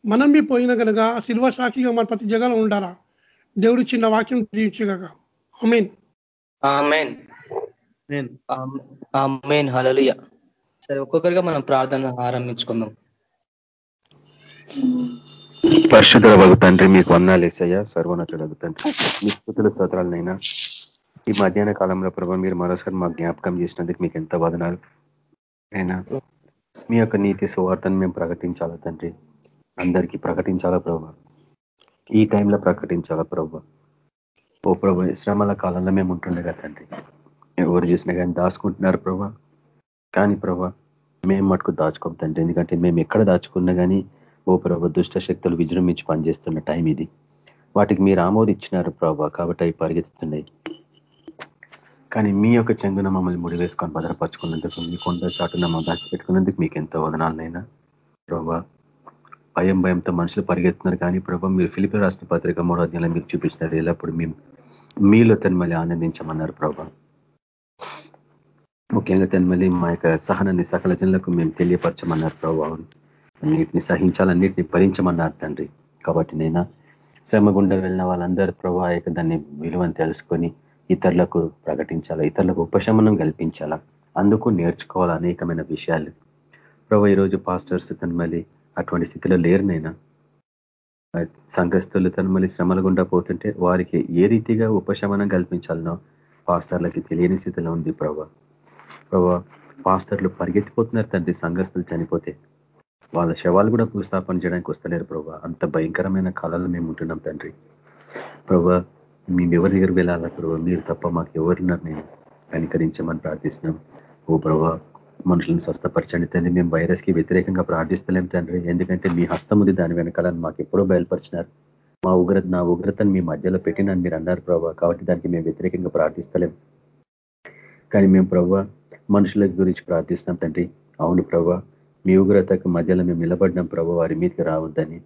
మనం మీ పోయిన కనుక ఆ సాక్షిగా మన ప్రతి జగాలో ఉండాలా? దేవుడు చిన్న వాక్యం దీవించగా మీన్ ఆమెన్. నేను ఆమెన్. హలలుయ సరే ఒక్కొక్కరిగా మనం ప్రార్థన ఆరంభించుకుందాం. పరిశుద్ధ వగు తండ్రి మీకు వందాలు వేసయ్యా సర్వనతుడు తండ్రి మీ స్థుతుల స్తోత్రాలనైనా ఈ మధ్యాహ్న కాలంలో ప్రభావ మీరు మరోసారి మాకు జ్ఞాపకం చేసినందుకు మీకు ఎంత వదనాలు. అయినా మీ యొక్క నీతి సువార్తను మేము ప్రకటించాలా తండ్రి? అందరికీ ప్రకటించాలా ప్రభు? ఈ టైంలో ప్రకటించాలా ప్రభు? ఓ ప్రభు శ్రమల కాలంలో మేము ఉంటుండగా తండ్రి. ఎవరు చూసినా కానీ దాచుకుంటున్నారు ప్రభా. కానీ ప్రభా మేము మటుకు దాచుకోం తండ్రి. ఎందుకంటే మేము ఎక్కడ దాచుకున్నా కానీ ఓ ప్రభు దుష్ట శక్తులు విజృంభించి పనిచేస్తున్న టైం ఇది. వాటికి మీరు ఆమోదిచ్చినారు ప్రభా కాబట్టి అవి పరిగెత్తుతున్నాయి. కానీ మీ యొక్క చెంగున మమ్మల్ని ముడివేసుకొని భద్రపరచుకున్నందుకు మీ కొండ చాటున మమ్మల్ని దాచిపెట్టుకున్నందుకు మీకు ఎంతో వదనాలనైనా ప్రభా భయం భయంతో మనుషులు పరిగెత్తున్నారు కానీ ప్రభావ మీరు ఫిలిపి రాష్ట్ర పత్రిక మూడో అధ్యాయంలో మీరు చూపించినారు ఎల్లప్పుడు మేము మీలో తన్మల్లి ఆనందించమన్నారు ప్రభా. ముఖ్యంగా తన్మల్లి మా యొక్క సహనాన్ని సకల జనులకు మేము తెలియపరచమన్నారు ప్రభావం అన్నిటిని సహించాలన్నిటిని భరించమన్నారు తండ్రి. కాబట్టి నైనా శ్రమ గుండా వెళ్ళిన వాళ్ళందరూ ప్రభా యొక్క దాన్ని విలువను తెలుసుకొని ఇతరులకు ప్రకటించాలా ఇతరులకు ఉపశమనం కల్పించాలా? అందుకు నేర్చుకోవాలి అనేకమైన విషయాలు. ప్రభా ఈరోజు పాస్టర్స్ తను మళ్ళీ అటువంటి స్థితిలో లేరు నైనా సంఘస్థులు తను మళ్ళీ శ్రమలు గుండా పోతుంటే వారికి ఏ రీతిగా ఉపశమనం కల్పించాలనో పాస్టర్లకి తెలియని స్థితిలో ఉంది ప్రభా. ప్రభా పాస్టర్లు పరిగెత్తిపోతున్నారు తండ్రి సంఘస్థులు చనిపోతే. వాళ్ళ శవాలు కూడా భూస్థాపన చేయడానికి వస్తలేరు ప్రభా. అంత భయంకరమైన కాలంలో మేము ఉంటున్నాం తండ్రి. ప్రభా మేము ఎవరి దగ్గర వెళ్ళాలా ప్రభా? మీరు తప్ప మాకు ఎవరున్నారు? నేను కనికరించమని ప్రార్థిస్తున్నాం. ఓ ప్రభా మనుషులను స్వస్థపరచండి తండ్రి. మేము వైరస్కి వ్యతిరేకంగా ప్రార్థిస్తలేం తండ్రి. ఎందుకంటే మీ హస్తం ఉంది దాని వెనకాలని మాకు ఎప్పుడో బయలుపరిచినారు. మా ఉగ్రత నా ఉగ్రతను మీ మధ్యలో పెట్టినని మీరు అన్నారు ప్రభావ కాబట్టి దానికి మేము వ్యతిరేకంగా ప్రార్థిస్తలేం. కానీ మేము ప్రభావ మనుషుల గురించి ప్రార్థిస్తున్నాం తండ్రి. అవును ప్రభా మీ ఉగ్రతకు మధ్యలో మేము నిలబడినాం ప్రభు. వారి మీదకి రావద్దని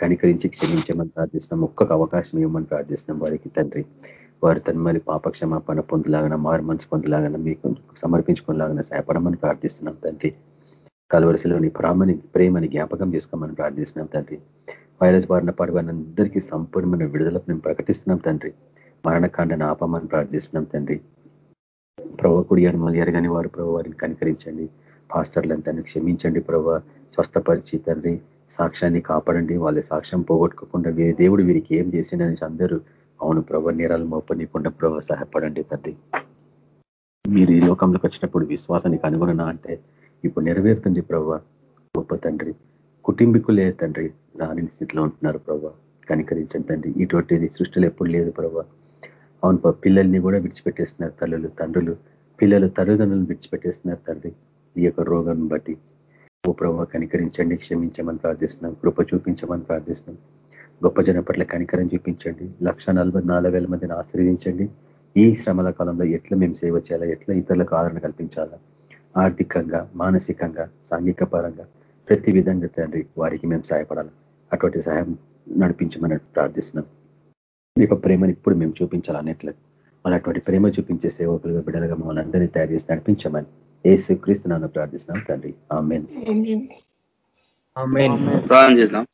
కనికరించి క్షమించమని ప్రార్థిస్తున్నాం. ఒక్కొక్క అవకాశం ఇవ్వమని ప్రార్థిస్తున్నాం వారికి తండ్రి. వారు తను మళ్ళీ పాపక్షమాపణ పొందులాగన మారు మనసు పొందులాగన మీకు సమర్పించుకునేలాగా సహాయపడమని ప్రార్థిస్తున్నాం తండ్రి. కలవరిసలోని ప్రామని ప్రేమని జ్ఞాపకం చేసుకోమని ప్రార్థిస్తున్నాం తండ్రి. వైరస్ బారిన పడవనందరికీ సంపూర్ణమైన విడుదల మేము ప్రకటిస్తున్నాం తండ్రి. మరణకాండను ఆపమని ప్రార్థిస్తున్నాం తండ్రి. ప్రభు కుడి మళ్ళీ ఎరగని వారు ప్రభు వారిని కనికరించండి. పాస్టర్లంతా క్షమించండి ప్రభు స్వస్థపరిచి తండ్రి సాక్ష్యాన్ని కాపాడండి. వాళ్ళ సాక్ష్యం పోగొట్టుకోకుండా దేవుడు వీరికి ఏం చేసిండని అందరూ అవును ప్రభ నేరాలు మోపనీయకుండా ప్రభ సహాయపడండి తండ్రి. మీరు ఈ లోకంలోకి వచ్చినప్పుడు విశ్వాసానికి అనుగుణనా అంటే ఇప్పుడు నెరవేరుతుంది ప్రభ. గొప్ప తండ్రి కుటుంబీకులే తండ్రి రాని స్థితిలో ఉంటున్నారు ప్రభా. కనికరించండి తండ్రి. ఇటువంటిది సృష్టిలో ఎప్పుడు లేదు ప్రభా. అవును పిల్లల్ని కూడా విడిచిపెట్టేస్తున్నారు తల్లులు తండ్రులు. పిల్లలు తల్లిదండ్రులను విడిచిపెట్టేస్తున్నారు తండ్రి. ఈ యొక్క రోగం బట్టి. ఓ ప్రభావ కనికరించండి క్షమించమని ప్రార్థిస్తున్నాం కృప చూపించమని ప్రార్థిస్తున్నాం. గొప్ప జన పట్ల కనికరం చూపించండి. లక్ష మందిని ఆశ్రయించండి ఈ శ్రమల కాలంలో ఎట్లా మేము సేవ చేయాలా? ఎట్లా ఇతరులకు ఆదరణ కల్పించాలా? ఆర్థికంగా మానసికంగా సాంఘిక పరంగా ప్రతి విధంగా తండ్రి వారికి మేము సహాయపడాలి? అటువంటి సహాయం నడిపించమని ప్రార్థిస్తున్నాం. మీ యొక్క ప్రేమను ఇప్పుడు మేము చూపించాలి అన్నట్లేదు మళ్ళీ అటువంటి ప్రేమ చూపించే సేవకులుగా బిడ్డలుగా మమ్మల్ని అందరినీ తయారు చేసి నడిపించమని ఏసు క్రీస్తునాన్ని ప్రార్థిస్తున్నాం తండ్రి. ఆమెన్. ప్రార్థన చేద్దాం.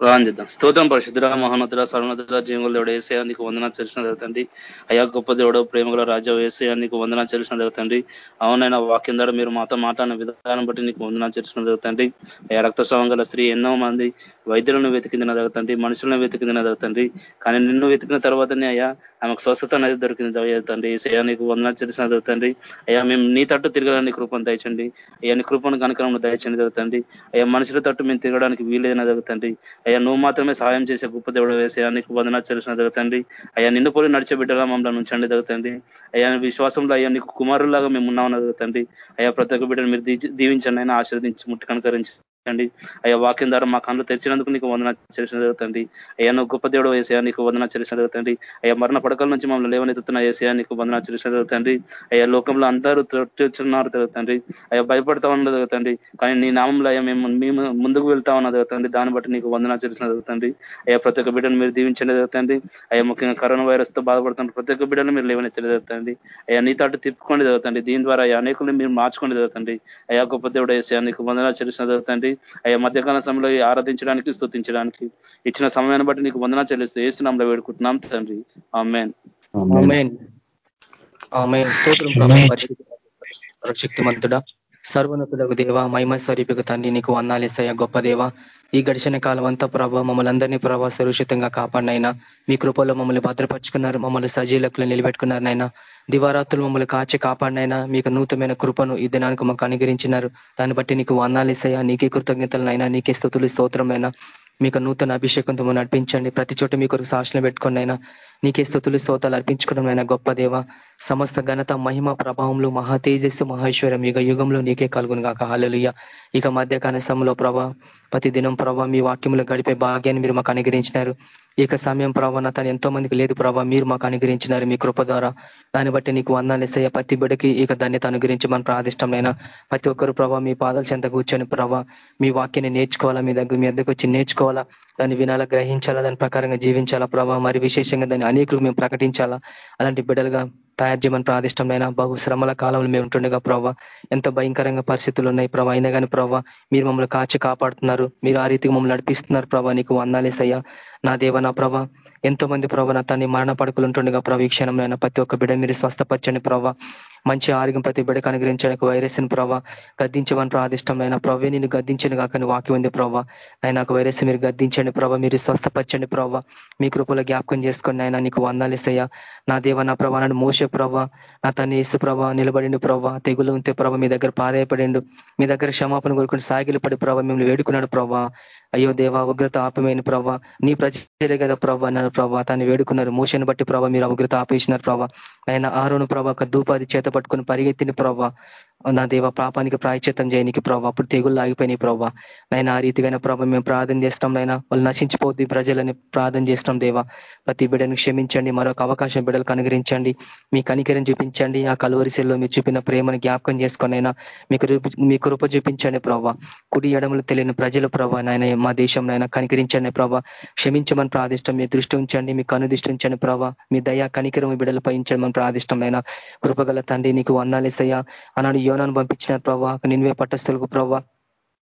ప్రాణం చేద్దాం. స్తోత్రం పరిశుద్ధుడ మహోన్నతుడ సర్వనతుడ జీవుల దేవుడు వేసే నీకు వందన చేసిన జరుగుతండి అయా గొప్ప దేవుడు ప్రేమగల రాజా వేసే నీకు వందన చేసిన జరుగుతండి అవునైనా వాక్యం ద్వారా మీరు మాతో మాట్లాడిన విధానం బట్టి నీకు వందన చేసిన జరుగుతండి అయా రక్తస్రావం గల స్త్రీ ఎన్నో మంది వైద్యులను వెతికిందిన జరుగుతండి మనుషులను వెతికిందిన జరుగుతండి కానీ నిన్ను వెతికిన తర్వాతనే అయ్యా ఆమెకు స్వస్థత అనేది దొరికింది జరుగుతండి ఏసయ్యా నీకు వందన చేసిన జరుగుతండి అయ్యా మేము నీ తట్టు తిరగడానికి కృపను దయచండి. అయ్యా నీ కృపను కనుకరము దయచండి జరుగుతండి అయ్యా మనుషుల తట్టు మేము తిరగడానికి వీలేదైనా జరుగుతండి అయ్యా నువ్వు మాత్రమే సహాయం చేసే గొప్ప దేవుడు వేసే నీకు వందన చేసిన జరుగుతండి అయ్యా నిన్ను పోలి నడిచే బిడ్డగా మమ్మల్ని ఉంచండి జరుగుతండి అయ్యా విశ్వాసంలో అయ్యా నీకు కుమారులాగా మేము ఉన్నామని జరుగుతండి అయ్యా ప్రతి ఒక్క బిడ్డను మీరు దీవించండి అయినా ఆశ్రదించి ముట్టి కనుకరించి తండ్రి అయ్యా వాక్యం ద్వారా మా కళ్ళు తెరిచినందుకు నీకు వందన చేసిన జరుగుతుంది అయ్యా నువ్వు గొప్ప దేవుడు వేసా నీకు వందన చేసిన జరుగుతుంది అయ్యా మరణ పడకల నుంచి మమ్మల్ని లేవనెత్తుతున్న వేసా నీకు వందన చేసిన జరుగుతుంది అయ్యా లోకంలో అందరూ తొట్టున్నారు జరుగుతుంది అయ్యా భయపడతా ఉన్నది జరుగుతుంది కానీ నీ నామంలో అయ్యా మేము మేము ముందుకు వెళ్తా ఉన్న జరుగుతుంది దాన్ని బట్టి నీకు వందన చేసిన జరుగుతుంది అయ్యా ప్రతి ఒక్క బిడ్డను మీరు దీవించండి జరుగుతుంది అయ్యా ముఖ్యంగా కరోనా వైరస్తో బాధపడుతున్న ప్రతి ఒక్క బిడ్డను మీరు లేవనెత్తలు జరుగుతుంది అయ్యా నీ తాటు తిప్పుకోండి జరుగుతుంది దీని ద్వారా అయ్యా అనేకులు మీరు మార్చుకోండి జరుగుతుంది అయ్యా గొప్ప దేవుడు వేసా నీకు వందన చేసిన జరుగుతుంది అయ్యా మధ్యకాల సమయంలో ఆరాధించడానికి స్తుతించడానికి ఇచ్చిన సమయాన్ని బట్టి నీకు వందన చెల్లిస్తూ ఏసునాంలో వేడుకుంటున్నాం తండ్రి. శక్తిమంతుడా. సర్వనతుడకు దేవ మహిమ స్వరూపిక తండ్రి నీకు వందాలేస్తాయ గొప్ప దేవ. ఈ గడిచిన కాలం అంతా ప్రభావ మమ్మల్ని అందరినీ ప్రభావ సురక్షితంగా కాపాడినైనా. మీ కృపలో మమ్మల్ని భద్రపరుచుకున్నారు మమ్మల్ని సజీలకులు నిలబెట్టుకున్నారు నైనా దివారాత్రులు మమ్మల్ని కాచి కాపాడినైనా మీకు నూతనమైన కృపను ఈ దినానికి మాకు అనుగ్రహించినారు. దాన్ని బట్టి నీకు వందాలేసయ్యా నీకే కృతజ్ఞతలనైనా నీకే స్థుతులు స్తోత్రమైనా మీకు నూతన అభిషేకంతో నడిపించండి. ప్రతి చోట మీ కొరకు సాక్షులు పెట్టుకోండి అయినా నీకే స్థుతులు స్తోతాలు అర్పించుకోవడం అయినా గొప్ప దేవ. సమస్త ఘనత మహిమ ప్రభావంలో మహా తేజస్సు మహేశ్వరం యుగ యుగంలో నీకే కలుగును కాక హాలలుయ ఇక మధ్య కనసంలో ప్రభా ప్రతి దినం ప్రభావ మీ వాక్యంలో గడిపే భాగ్యాన్ని మీరు మాకు అనుగ్రహించినారు. ఇక సమయం ప్రభావ తను ఎంతో మందికి లేదు ప్రభావ మీరు మాకు అనుగ్రహించినారు మీ కృప ద్వారా. దాన్ని బట్టి నీకు వందాలు ఇస్తాయ. ప్రతి బిడ్డకి ఇక ధన్యత అనుగ్రహించి మన ప్రాదిష్టమైన ప్రతి ఒక్కరు ప్రభావ మీ పాదాలు చెంత కూర్చొని ప్రభావ మీ వాక్యాన్ని నేర్చుకోవాలా మీ దగ్గర మీ దగ్గరకు వచ్చి నేర్చుకోవాలా దాన్ని వినాలా గ్రహించాలా దాని ప్రకారంగా జీవించాలా ప్రభావ మరి విశేషంగా దాన్ని అనేకులు మేము ప్రకటించాలా. అలాంటి బిడ్డలుగా తయారు చేయమని ప్రాదిష్టమైన బహు శ్రమల కాలంలో మేము ఉంటుండగా ప్రభావ ఎంత భయంకరంగా పరిస్థితులు ఉన్నాయి ప్రభావ అయినా కానీ ప్రభావ మీరు మమ్మల్ని కాచి కాపాడుతున్నారు. మీరు ఆ రీతికి మమ్మల్ని నడిపిస్తున్నారు ప్రభావ నీకు వందాలేసయ్యా. నా దేవ నా ప్రభ ఎంతో మంది ప్రభ నా తన్ని మరణ పడుకులు ఉంటుండగా ప్రభ ఈ క్షణంలో ప్రతి ఒక్క బిడ్డ మీరు స్వస్థపచ్చని ప్రభ. మంచి ఆరోగ్యం ప్రతి బిడకు అనుగ్రహించడానికి వైరస్ని ప్రభ గద్దించమని ప్రాదిష్టమైన ప్రవ్వే నేను గద్దించను కాకని వాక్యం ఉంది ప్రభ. ఆయన నాకు వైరస్ మీరు గద్దించండి ప్రభావ మీరు స్వస్థపరచండి ప్రభ. మీ కృపలో జ్ఞాపకం చేసుకోండి ఆయన నీకు వందాలేసయ్యా నా దేవ నా ప్రభ నన్ను మోసే ప్రభా నా తన ఇసు ప్రభా నిలబడిండు ప్రభ. తెగులు ఉంటే ప్రభ మీ దగ్గర పాదాయపడిండు మీ దగ్గర క్షమాపణ కోరుకుని సాగిలు పడి ప్రభ మిమ్మల్ని వేడుకున్నాడు ప్రభ. అయ్యో దేవా ఉగ్రత ఆపమైన ప్రభావ నీ చేయలే కదా ప్రభావ అన్నారు ప్రభావ తను వేడుకున్నారు. మోషన్ బట్టి ప్రభా మీరు అవగ్రత ఆపేసినారు ప్రభా. ఆయన ఆరోను ప్రభావ ఒక ధూపాది చేత పట్టుకుని పరిగెత్తిన ప్రభావ నా దేవ పాపానికి ప్రాయచిత్తం చేయనికి ప్రభావ అప్పుడు తెగుళ్ళు ఆగిపోయినాయి ప్రభావ నైనా ఆ రీతిగా ప్రభావ మేము ప్రార్థన చేస్తాం నైనా. వాళ్ళు నశించిపోద్ది ప్రజలని ప్రార్థన చేస్తాం దేవ. ప్రతి బిడ్డను క్షమించండి మరొక అవకాశం బిడ్డలకు అనుగ్రహించండి. మీ కనికరం చూపించండి ఆ కలువరిశల్లో మీరు చూపిన ప్రేమను జ్ఞాపకం చేసుకునైనా మీకు మీ కృప చూపించండి ప్రభావ కుడి ఎడమలు తెలియని ప్రజల ప్రభావ నాయన మా దేశంలో కనికరించండి ప్రభావ క్షమించమని ప్రాదిష్టం మీ దృష్టి ఉంచండి మీ కనుదృష్టి ఉంచండి ప్రభావ మీ దయా కనికరం బిడ్డలపై ఉంచమని ప్రాదిష్టమైన కృపగల తండ్రి నీకు వందాలేసయ్యా అన్నాడు యోనాను పంపించినారు ప్రభావ నిన్వే పట్టస్థులకు ప్రభావ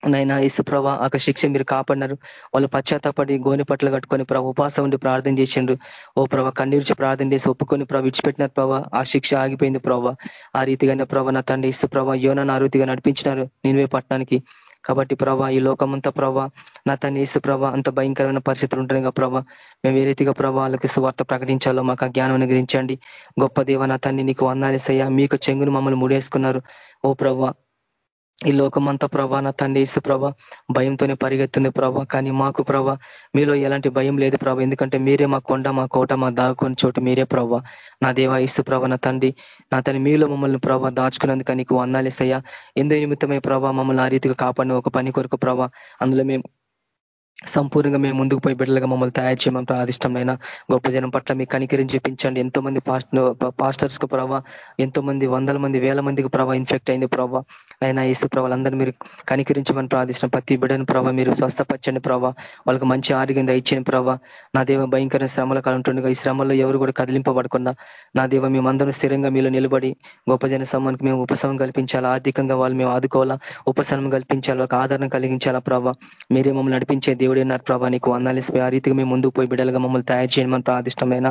నైనా ఇసు ప్రభా ఒక శిక్ష మీరు కాపాడినారు. వాళ్ళు పశ్చాత్తపడి గోని పట్లు కట్టుకొని ప్రభు ఉపాసం ఉండి ప్రార్థన చేసిండు ఓ ప్రభా కన్నీరుచి ప్రార్థన చేసి ఒప్పుకొని ప్రభు విడిచిపెట్టినారు ప్రభా. ఆ శిక్ష ఆగిపోయింది ప్రభావ ఆ రీతిగానే ప్రభా నా తండ్రి ఇసు ప్రభా యోనను ఆ రీతిగా నడిపించినారు నిన్వే పట్టణానికి. కాబట్టి ప్రభా ఈ లోకమంతా ప్రభా నా తన ఇసు ప్రభా అంత భయంకరమైన పరిస్థితులు ఉంటుంది ప్రభా. మేము ఏ రీతిగా ప్రభా వాళ్ళకి సువార్త ప్రకటించాలో మాకు ఆ జ్ఞానం అనుగ్రహించండి గొప్ప దేవ నా తన్ని నీకు వందాలేసయ్యా మీకు చెంగును మమ్మల్ని ముడేసుకున్నారు. ఓ ప్రభా ఈ లోకమంతా ప్రభా నా తండ్రి ఇసు ప్రభ భయంతోనే పరిగెత్తుంది ప్రభా కానీ మాకు ప్రభ మీలో ఎలాంటి భయం లేదు ప్రభ ఎందుకంటే మీరే మా కొండ మా కోట మా దాగుకొని చోటు మీరే ప్రభ. నా దేవా ఇసు ప్రభ నా తండ్రి నా తన మీలో మమ్మల్ని ప్రభ దాచుకున్నందుకు నీకు వందాలేసయ్యా ఎందు నిమిత్తమై ప్రభా మమ్మల్ని ఆ రీతిగా కాపాడిన ఒక పని కొరకు ప్రభ అందులో మేము సంపూర్ణంగా మేము ముందుకు పోయి బిడ్డలుగా మమ్మల్ని తయారు చేయమని ప్రాదిష్టమైన గొప్ప జనం పట్ల మీ కనికరిని చూపించండి. ఎంతో మంది పాస్టర్స్కు ప్రభావ ఎంతో మంది వందల మంది వేల మందికి ప్రభావ ఇన్ఫెక్ట్ అయింది ప్రభావ అయినా ప్రభావ ప్రభావాలందరూ మీరు కనికరించమని ప్రార్థిష్టం ప్రతి బిడ్డను ప్రభావ మీరు స్వస్థపచ్చని ప్రభావ వాళ్ళకి మంచి ఆరోగ్యం దయచేయని ప్రభావ నా దేవ భయంకర శ్రమల కాలంటుండగా ఈ శ్రమల్లో ఎవరు కూడా కదిలింపబడకుండా నా దేవ మేమందరం స్థిరంగా మీలో నిలబడి గొప్ప జన సమ్మానికి మేము ఉపశమనం కల్పించాలా? ఆర్థికంగా వాళ్ళు మేము ఆదుకోవాలా? ఉపశమనం కల్పించాలి? ఒక ఆదరణ కలిగించాలా ప్రభావ మీరే మమ్మల్ని నడిపించే దేవుడు దేవుడన్నారు ప్రభావ నీకు వందాలేసి ఆ రీతిగా మేము ముందుకు పోయి బిడ్డలుగా మమ్మల్ని తయారు చేయమని ప్రార్థిష్టమైన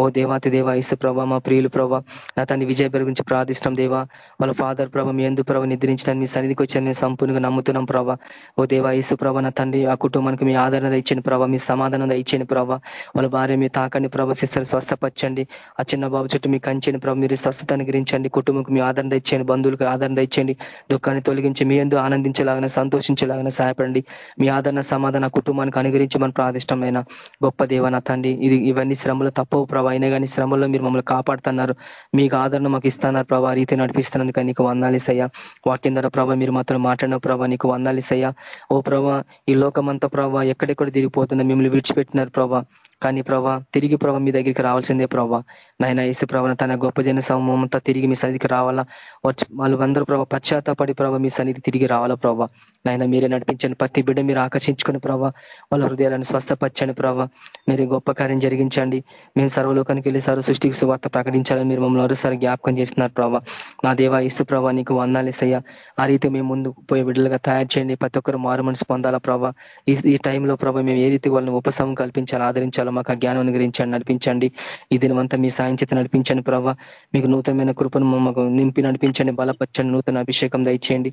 ఓ దేవాతి దేవా ఈసు ప్రభా మా ప్రియులు ప్రభా. నా తన్ని విజయ గురించి ప్రార్థిష్టం దేవ. వాళ్ళ ఫాదర్ ప్రభావ మీ ఎందు ప్రభ నిద్రించడానికి మీ సన్నిధికి వచ్చాను నేను సంపూర్ణంగా నమ్ముతున్నాం ప్రభా. ఓ దేవా ఇసు ప్రభ నా తండ్రి ఆ కుటుంబానికి మీ ఆదరణ ఇచ్చిన ప్రభావ మీ సమాధానం ఇచ్చిన ప్రభావ వాళ్ళ భార్య మీ తాకండి ప్రభా సిస్టర్ స్వస్థపరచండి. ఆ చిన్న బాబు చుట్టూ మీ కంచండి ప్రభ మీరు స్వస్థతను గురించండి కుటుంబంకి మీ ఆదరణ ఇచ్చేయండి బంధువులకు ఆదరణ ఇచ్చేయండి దుఃఖాన్ని తొలగించి మీ ఎందు ఆనందించేలాగా సంతోషించేలాగా సహాయపడండి. మీ ఆదరణ సమాధాన కుటుంబానికి అనుగ్రహించమని ప్రాదిష్టమైన గొప్ప దేవన తండ్రి. ఇది ఇవన్నీ శ్రమలు తప్పవు ప్రభా. అయినా కానీ శ్రమల్లో మీరు మమ్మల్ని కాపాడుతున్నారు. మీకు ఆదరణ మాకు ఇస్తున్నారు ప్రభా. రీతి నడిపిస్తున్నందుకు నీకు వందాలేసయ్యా వాటి ద్వారా ప్రభా మీరు మాత్రం మాట్లాడిన ప్రభా నీకు వందాలిసయ్యా ఓ ప్రభా ఈ లోకమంతా ప్రభా ఎక్కడెక్కడ తిరిగిపోతుందో మిమ్మల్ని విడిచిపెట్టినారు ప్రభా. కానీ ప్రభా తిరిగి ప్రభ మీ దగ్గరికి రావాల్సిందే ప్రభా. నాయన ఏసు ప్రభా తన గొప్ప జన సమూహం అంతా తిరిగి మీ సన్నిధికి రావాలా? వచ్చి వాళ్ళందరూ ప్రభా పశ్చాత్తాపడి ప్రభ మీ సన్నిధి తిరిగి రావాలా ప్రభా? నాయన మీరే నడిపించండి. ప్రతి బిడ్డ మీరు ఆకర్షించుకుని ప్రభా వాళ్ళ హృదయాలను స్వస్థపచ్చని ప్రభా. మీరు గొప్ప కార్యం జరిగించండి. మేము సర్వలోకానికి వెళ్ళి సర్వ సృష్టికి సువార్త ప్రకటించాలని మీరు మమ్మల్ని మరోసారి జ్ఞాపకం చేస్తున్నారు ప్రభా. నా దేవా ఇసు ప్రభా నీకు వందాలేసయ్యా ఆ రీతి మేము ముందు పోయే బిడ్డలుగా తయారు చేయండి. ప్రతి ఒక్కరు మారు మనసు పొందాలా ప్రభా? ఈ టైంలో ప్రభా మేము ఏ రీతి వాళ్ళని ఉపశమం కల్పించాలి ఆదరించాలి మాకు ఆ జ్ఞానం అనుగ్రహించండి నడిపించండి. ఈ దినమంతా మీ సాయం చేత నడిపించండి ప్రభావ మీకు నూతనమైన కృపను మాకు నింపి నడిపించండి బలపరచండి నూతన అభిషేకం దయచేయండి.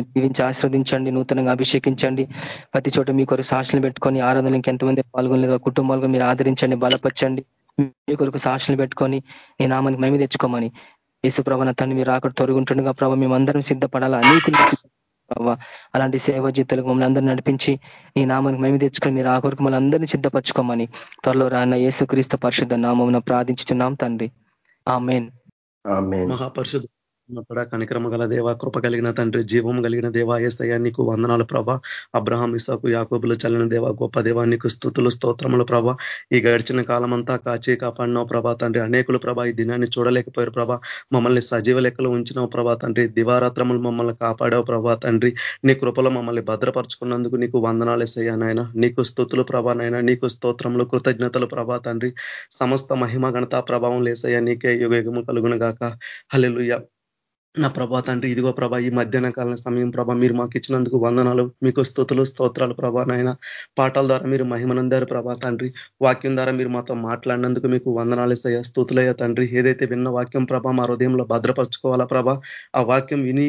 దీవించి ఆశ్రవదించండి నూతనంగా అభిషేకించండి. ప్రతి చోట మీ కొరకు సాక్షులు పెట్టుకొని ఆరాధనకి ఎంతమంది పాల్గొనలేదో కుటుంబాలకు మీరు ఆదరించండి బలపరచండి. మీ కొరకు సాక్షులు పెట్టుకొని నేను నామానికి మేమే తెచ్చుకోమని. యేసు ప్రభన తను మీరు అక్కడ తొరుగుంటుండగా ప్రభావ మేమందరం సిద్ధపడాలా? అనేకులు ప్రభావ అలాంటి సేవ జీతాలకు మమ్మల్ని అందరూ నడిపించి నీ నామానికి మేము తెచ్చుకొని మీరు ఆ కొరకు మమ్మల్ని అందరినీ సిద్ధపరచుకోమని త్వరలో రాన్న యేసుక్రీస్తు పరిశుద్ధ నామం ప్రార్థించుతున్నాం తండ్రి. ఆ మెయిన్ మహాపరిశుద్ధ కూడా కనిక్రమ గల దేవ కృప కలిగిన తండ్రి జీవం కలిగిన దేవ ఏసయ్య నీకు వందనాలు ప్రభ. అబ్రహాం ఇసాకు యాకోబులు చల్లిన దేవ గొప్ప దేవ నీకు స్థుతులు స్తోత్రములు ప్రభ. ఈ గడిచిన కాలం అంతా కాచి కాపాడినావు ప్రభా తండ్రి. అనేకులు ప్రభ ఈ దినాన్ని చూడలేకపోయారు ప్రభ. మమ్మల్ని సజీవ లెక్కలు ఉంచినావు ప్రభా తండ్రి. దివారాత్రములు మమ్మల్ని కాపాడావు ప్రభా తండ్రి. నీ కృపలో మమ్మల్ని భద్రపరుచుకున్నందుకు నీకు వందనాలు ఎసయ్యా నాయన. నీకు స్థుతులు ప్రభానైనా నీకు స్తోత్రములు కృతజ్ఞతలు ప్రభా తండ్రి. సమస్త మహిమ గణత ప్రభావం లేసయ్యా. నీకే యుగము కలుగును గాక. హలెలుయ్య నా ప్రభా తండ్రి ఇదిగో ప్రభా ఈ మధ్యాహ్న కాలం సమయం ప్రభా మీరు మాకు ఇచ్చినందుకు వందనాలు మీకు స్థుతులు స్తోత్రాలు ప్రభా నాయన. పాటల ద్వారా మీరు మహిమనందారు ప్రభా తండ్రి. వాక్యం ద్వారా మీరు మాతో మాట్లాడినందుకు మీకు వందనాలు ఇస్తాయా స్థుతులయ్యా తండ్రి. ఏదైతే విన్న వాక్యం ప్రభా మా హృదయంలో భద్రపరచుకోవాలా ప్రభా ఆ వాక్యం విని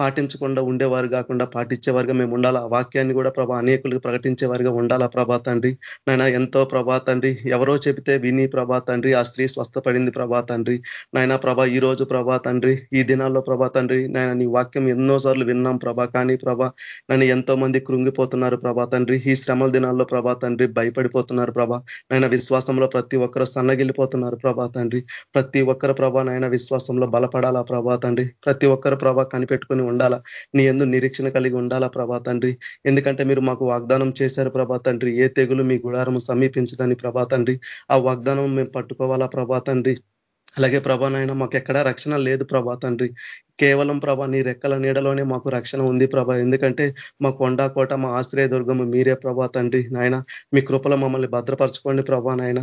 పాటించకుండా ఉండేవారు కాకుండా పాటించేవారుగా మేము ఉండాలా? ఆ వాక్యాన్ని కూడా ప్రభా అనేకులకు ప్రకటించేవారుగా ఉండాలా ప్రభా తండ్రి? నాయన ఎంతో ప్రభా తండ్రి. ఎవరో చెబితే విని ప్రభా తండ్రి. ఆ స్త్రీ స్వస్థపడింది ప్రభా తండ్రి. నాయన ప్రభా ఈ రోజు ప్రభా తండ్రి ఈ దినాల్లో ప్రభా తండ్రి నాయన నీ వాక్యం ఎన్నో సార్లు విన్నాం ప్రభా. కానీ ప్రభా నన్ను ఎంతో మంది కృంగిపోతున్నారు ప్రభా తండ్రి. ఈ శ్రమల దినాల్లో ప్రభా తండ్రి భయపడిపోతున్నారు ప్రభా. నాయన విశ్వాసంలో ప్రతి ఒక్కరు సన్నగిలిపోతున్నారు ప్రభా తండ్రి. ప్రతి ఒక్కరు ప్రభా నాయన విశ్వాసంలో బలపడాలా ప్రభా తండ్రి? ప్రతి ఒక్కరు ప్రభా కనిపెట్టుకుని ఉండాలా? నీ ఎందు నిరీక్షణ కలిగి ఉండాలా ప్రభా తండ్రి? ఎందుకంటే మీరు మాకు వాగ్దానం చేశారు ప్రభా తండ్రి. ఏ తెగులు మీ గుడారం సమీపించదని ప్రభా తండ్రి. ఆ వాగ్దానం మేము పట్టుకోవాలా ప్రభా తండ్రి? అలాగే ప్రభా నాయన మాకు ఎక్కడా రక్షణ లేదు ప్రభా తండ్రి. కేవలం ప్రభా నీ రెక్కల నీడలోనే మాకు రక్షణ ఉంది ప్రభా. ఎందుకంటే మా కొండా కోట మా ఆశ్రయ దుర్గము మీరే ప్రభా తండ్రి. నాయన మీ కృపలో మమ్మల్ని భద్రపరచుకోండి ప్రభా నాయన.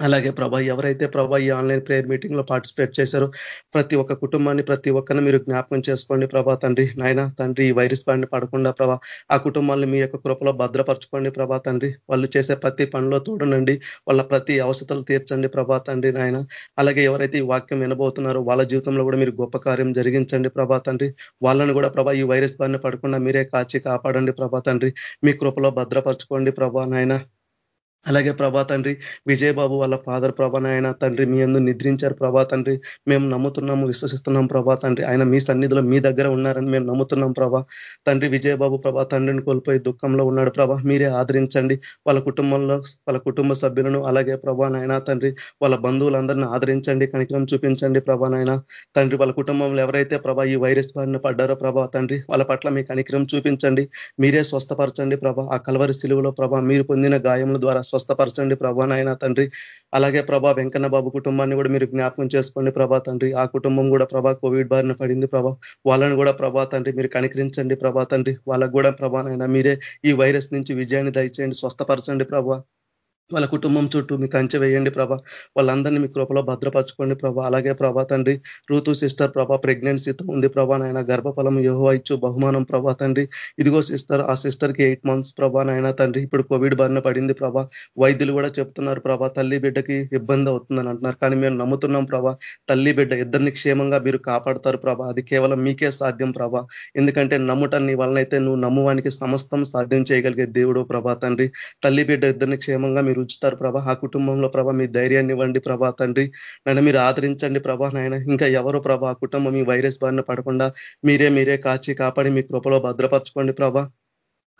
అలాగే ప్రభా ఎవరైతే ప్రభా ఈ ఆన్లైన్ ప్రేయర్ మీటింగ్లో పార్టిసిపేట్ చేశారో ప్రతి ఒక్క కుటుంబాన్ని ప్రతి ఒక్కరిని మీరు జ్ఞాపకం చేసుకోండి ప్రభా తండ్రి నాయన తండ్రి ఈ వైరస్ బారిన పడకుండా ప్రభా ఆ కుటుంబాన్ని మీ యొక్క కృపలో భద్రపరచుకోండి ప్రభా తండ్రి. వాళ్ళు చేసే ప్రతి పనిలో తోడనండి. వాళ్ళ ప్రతి అవసరతలు తీర్చండి ప్రభా తండ్రి నాయన. అలాగే ఎవరైతే ఈ వాక్యం వినబోతున్నారో వాళ్ళ జీవితంలో కూడా మీరు గొప్ప కార్యం జరిగించండి ప్రభా తండ్రి. వాళ్ళని కూడా ప్రభా ఈ వైరస్ బారిన పడకుండా మీరే కాచి కాపాడండి ప్రభా తండ్రి. మీ కృపలో భద్రపరచుకోండి ప్రభా నాయన. అలాగే ప్రభా తండ్రి విజయబాబు వాళ్ళ ఫాదర్ ప్రభా నాయన తండ్రి మీ అందు నిద్రించారు ప్రభా తండ్రి. మేము నమ్ముతున్నాము విశ్వసిస్తున్నాం ప్రభా తండ్రి. ఆయన మీ సన్నిధిలో మీ దగ్గర ఉన్నారని మేము నమ్ముతున్నాం ప్రభా. తండ్రి విజయబాబు ప్రభా తండ్రిని కోల్పోయి దుఃఖంలో ఉన్నాడు ప్రభా. మీరే ఆదరించండి. వాళ్ళ కుటుంబంలో వాళ్ళ కుటుంబ సభ్యులను అలాగే ప్రభా నాయన తండ్రి వాళ్ళ బంధువులందరినీ ఆదరించండి కనికరం చూపించండి ప్రభా నాయన. తండ్రి వాళ్ళ కుటుంబంలో ఎవరైతే ప్రభా ఈ వైరస్ బారిన పడ్డారో ప్రభా తండ్రి వాళ్ళ పట్ల మీ కనికరం చూపించండి. మీరే స్వస్థపరచండి ప్రభా. ఆ కలవరి శిలువలో ప్రభా మీరు పొందిన గాయముల ద్వారా స్వస్థపరచండి ప్రభా నాయన తండ్రి. అలాగే ప్రభా వెంకన్న బాబు కుటుంబాన్ని కూడా మీరు జ్ఞాపకం చేసుకోండి ప్రభా తండ్రి. ఆ కుటుంబం కూడా ప్రభా కోవిడ్ బారిన పడింది ప్రభా. వాళ్ళని కూడా ప్రభా తండ్రి మీరు కనికరించండి ప్రభా తండ్రి. వాళ్ళకు కూడా ప్రభానైనా మీరే ఈ వైరస్ నుంచి విజయాన్ని దయచేయండి. స్వస్థపరచండి ప్రభా. వాళ్ళ కుటుంబం చుట్టూ మీకు కంచె వేయండి ప్రభా. వాళ్ళందరినీ మీ కృపలో భద్రపరచుకోండి ప్రభా. అలాగే ప్రభా తండ్రి ఋతు సిస్టర్ ప్రభా ప్రెగ్నెన్సీతో ఉంది ప్రభా నాయన. గర్భఫలం యోహో ఇచ్చు బహుమానం ప్రభా తండ్రి. ఇదిగో సిస్టర్ ఆ సిస్టర్కి ఎయిట్ మంత్స్ ప్రభా నాయన తండ్రి. ఇప్పుడు కోవిడ్ బారిన పడింది ప్రభా. వైద్యులు కూడా చెప్తున్నారు ప్రభా తల్లి బిడ్డకి ఇబ్బంది అవుతుందని అంటున్నారు. కానీ మేము నమ్ముతున్నాం ప్రభా తల్లి బిడ్డ ఇద్దరిని క్షేమంగా మీరు కాపాడతారు ప్రభా. అది కేవలం మీకే సాధ్యం ప్రభా. ఎందుకంటే నమ్ముట నీ వలనైతే నువ్వు నమ్మువానికి సమస్తం సాధ్యం చేయగలిగే దేవుడు ప్రభా తండ్రి. తల్లి బిడ్డ ఇద్దరిని క్షేమంగా మీరు ఉంచుతారు ప్రభా. ఆ కుటుంబంలో ప్రభా మీ ధైర్యాన్ని ఇవ్వండి ప్రభా తండ్రి. నన్ను మీరు ఆదరించండి ప్రభా నాయన. ఇంకా ఎవరు ప్రభా ఆ కుటుంబం ఈ వైరస్ బారిన పడకుండా మీరే మీరే కాచి కాపాడి మీ కృపలో భద్రపరచుకోండి ప్రభా.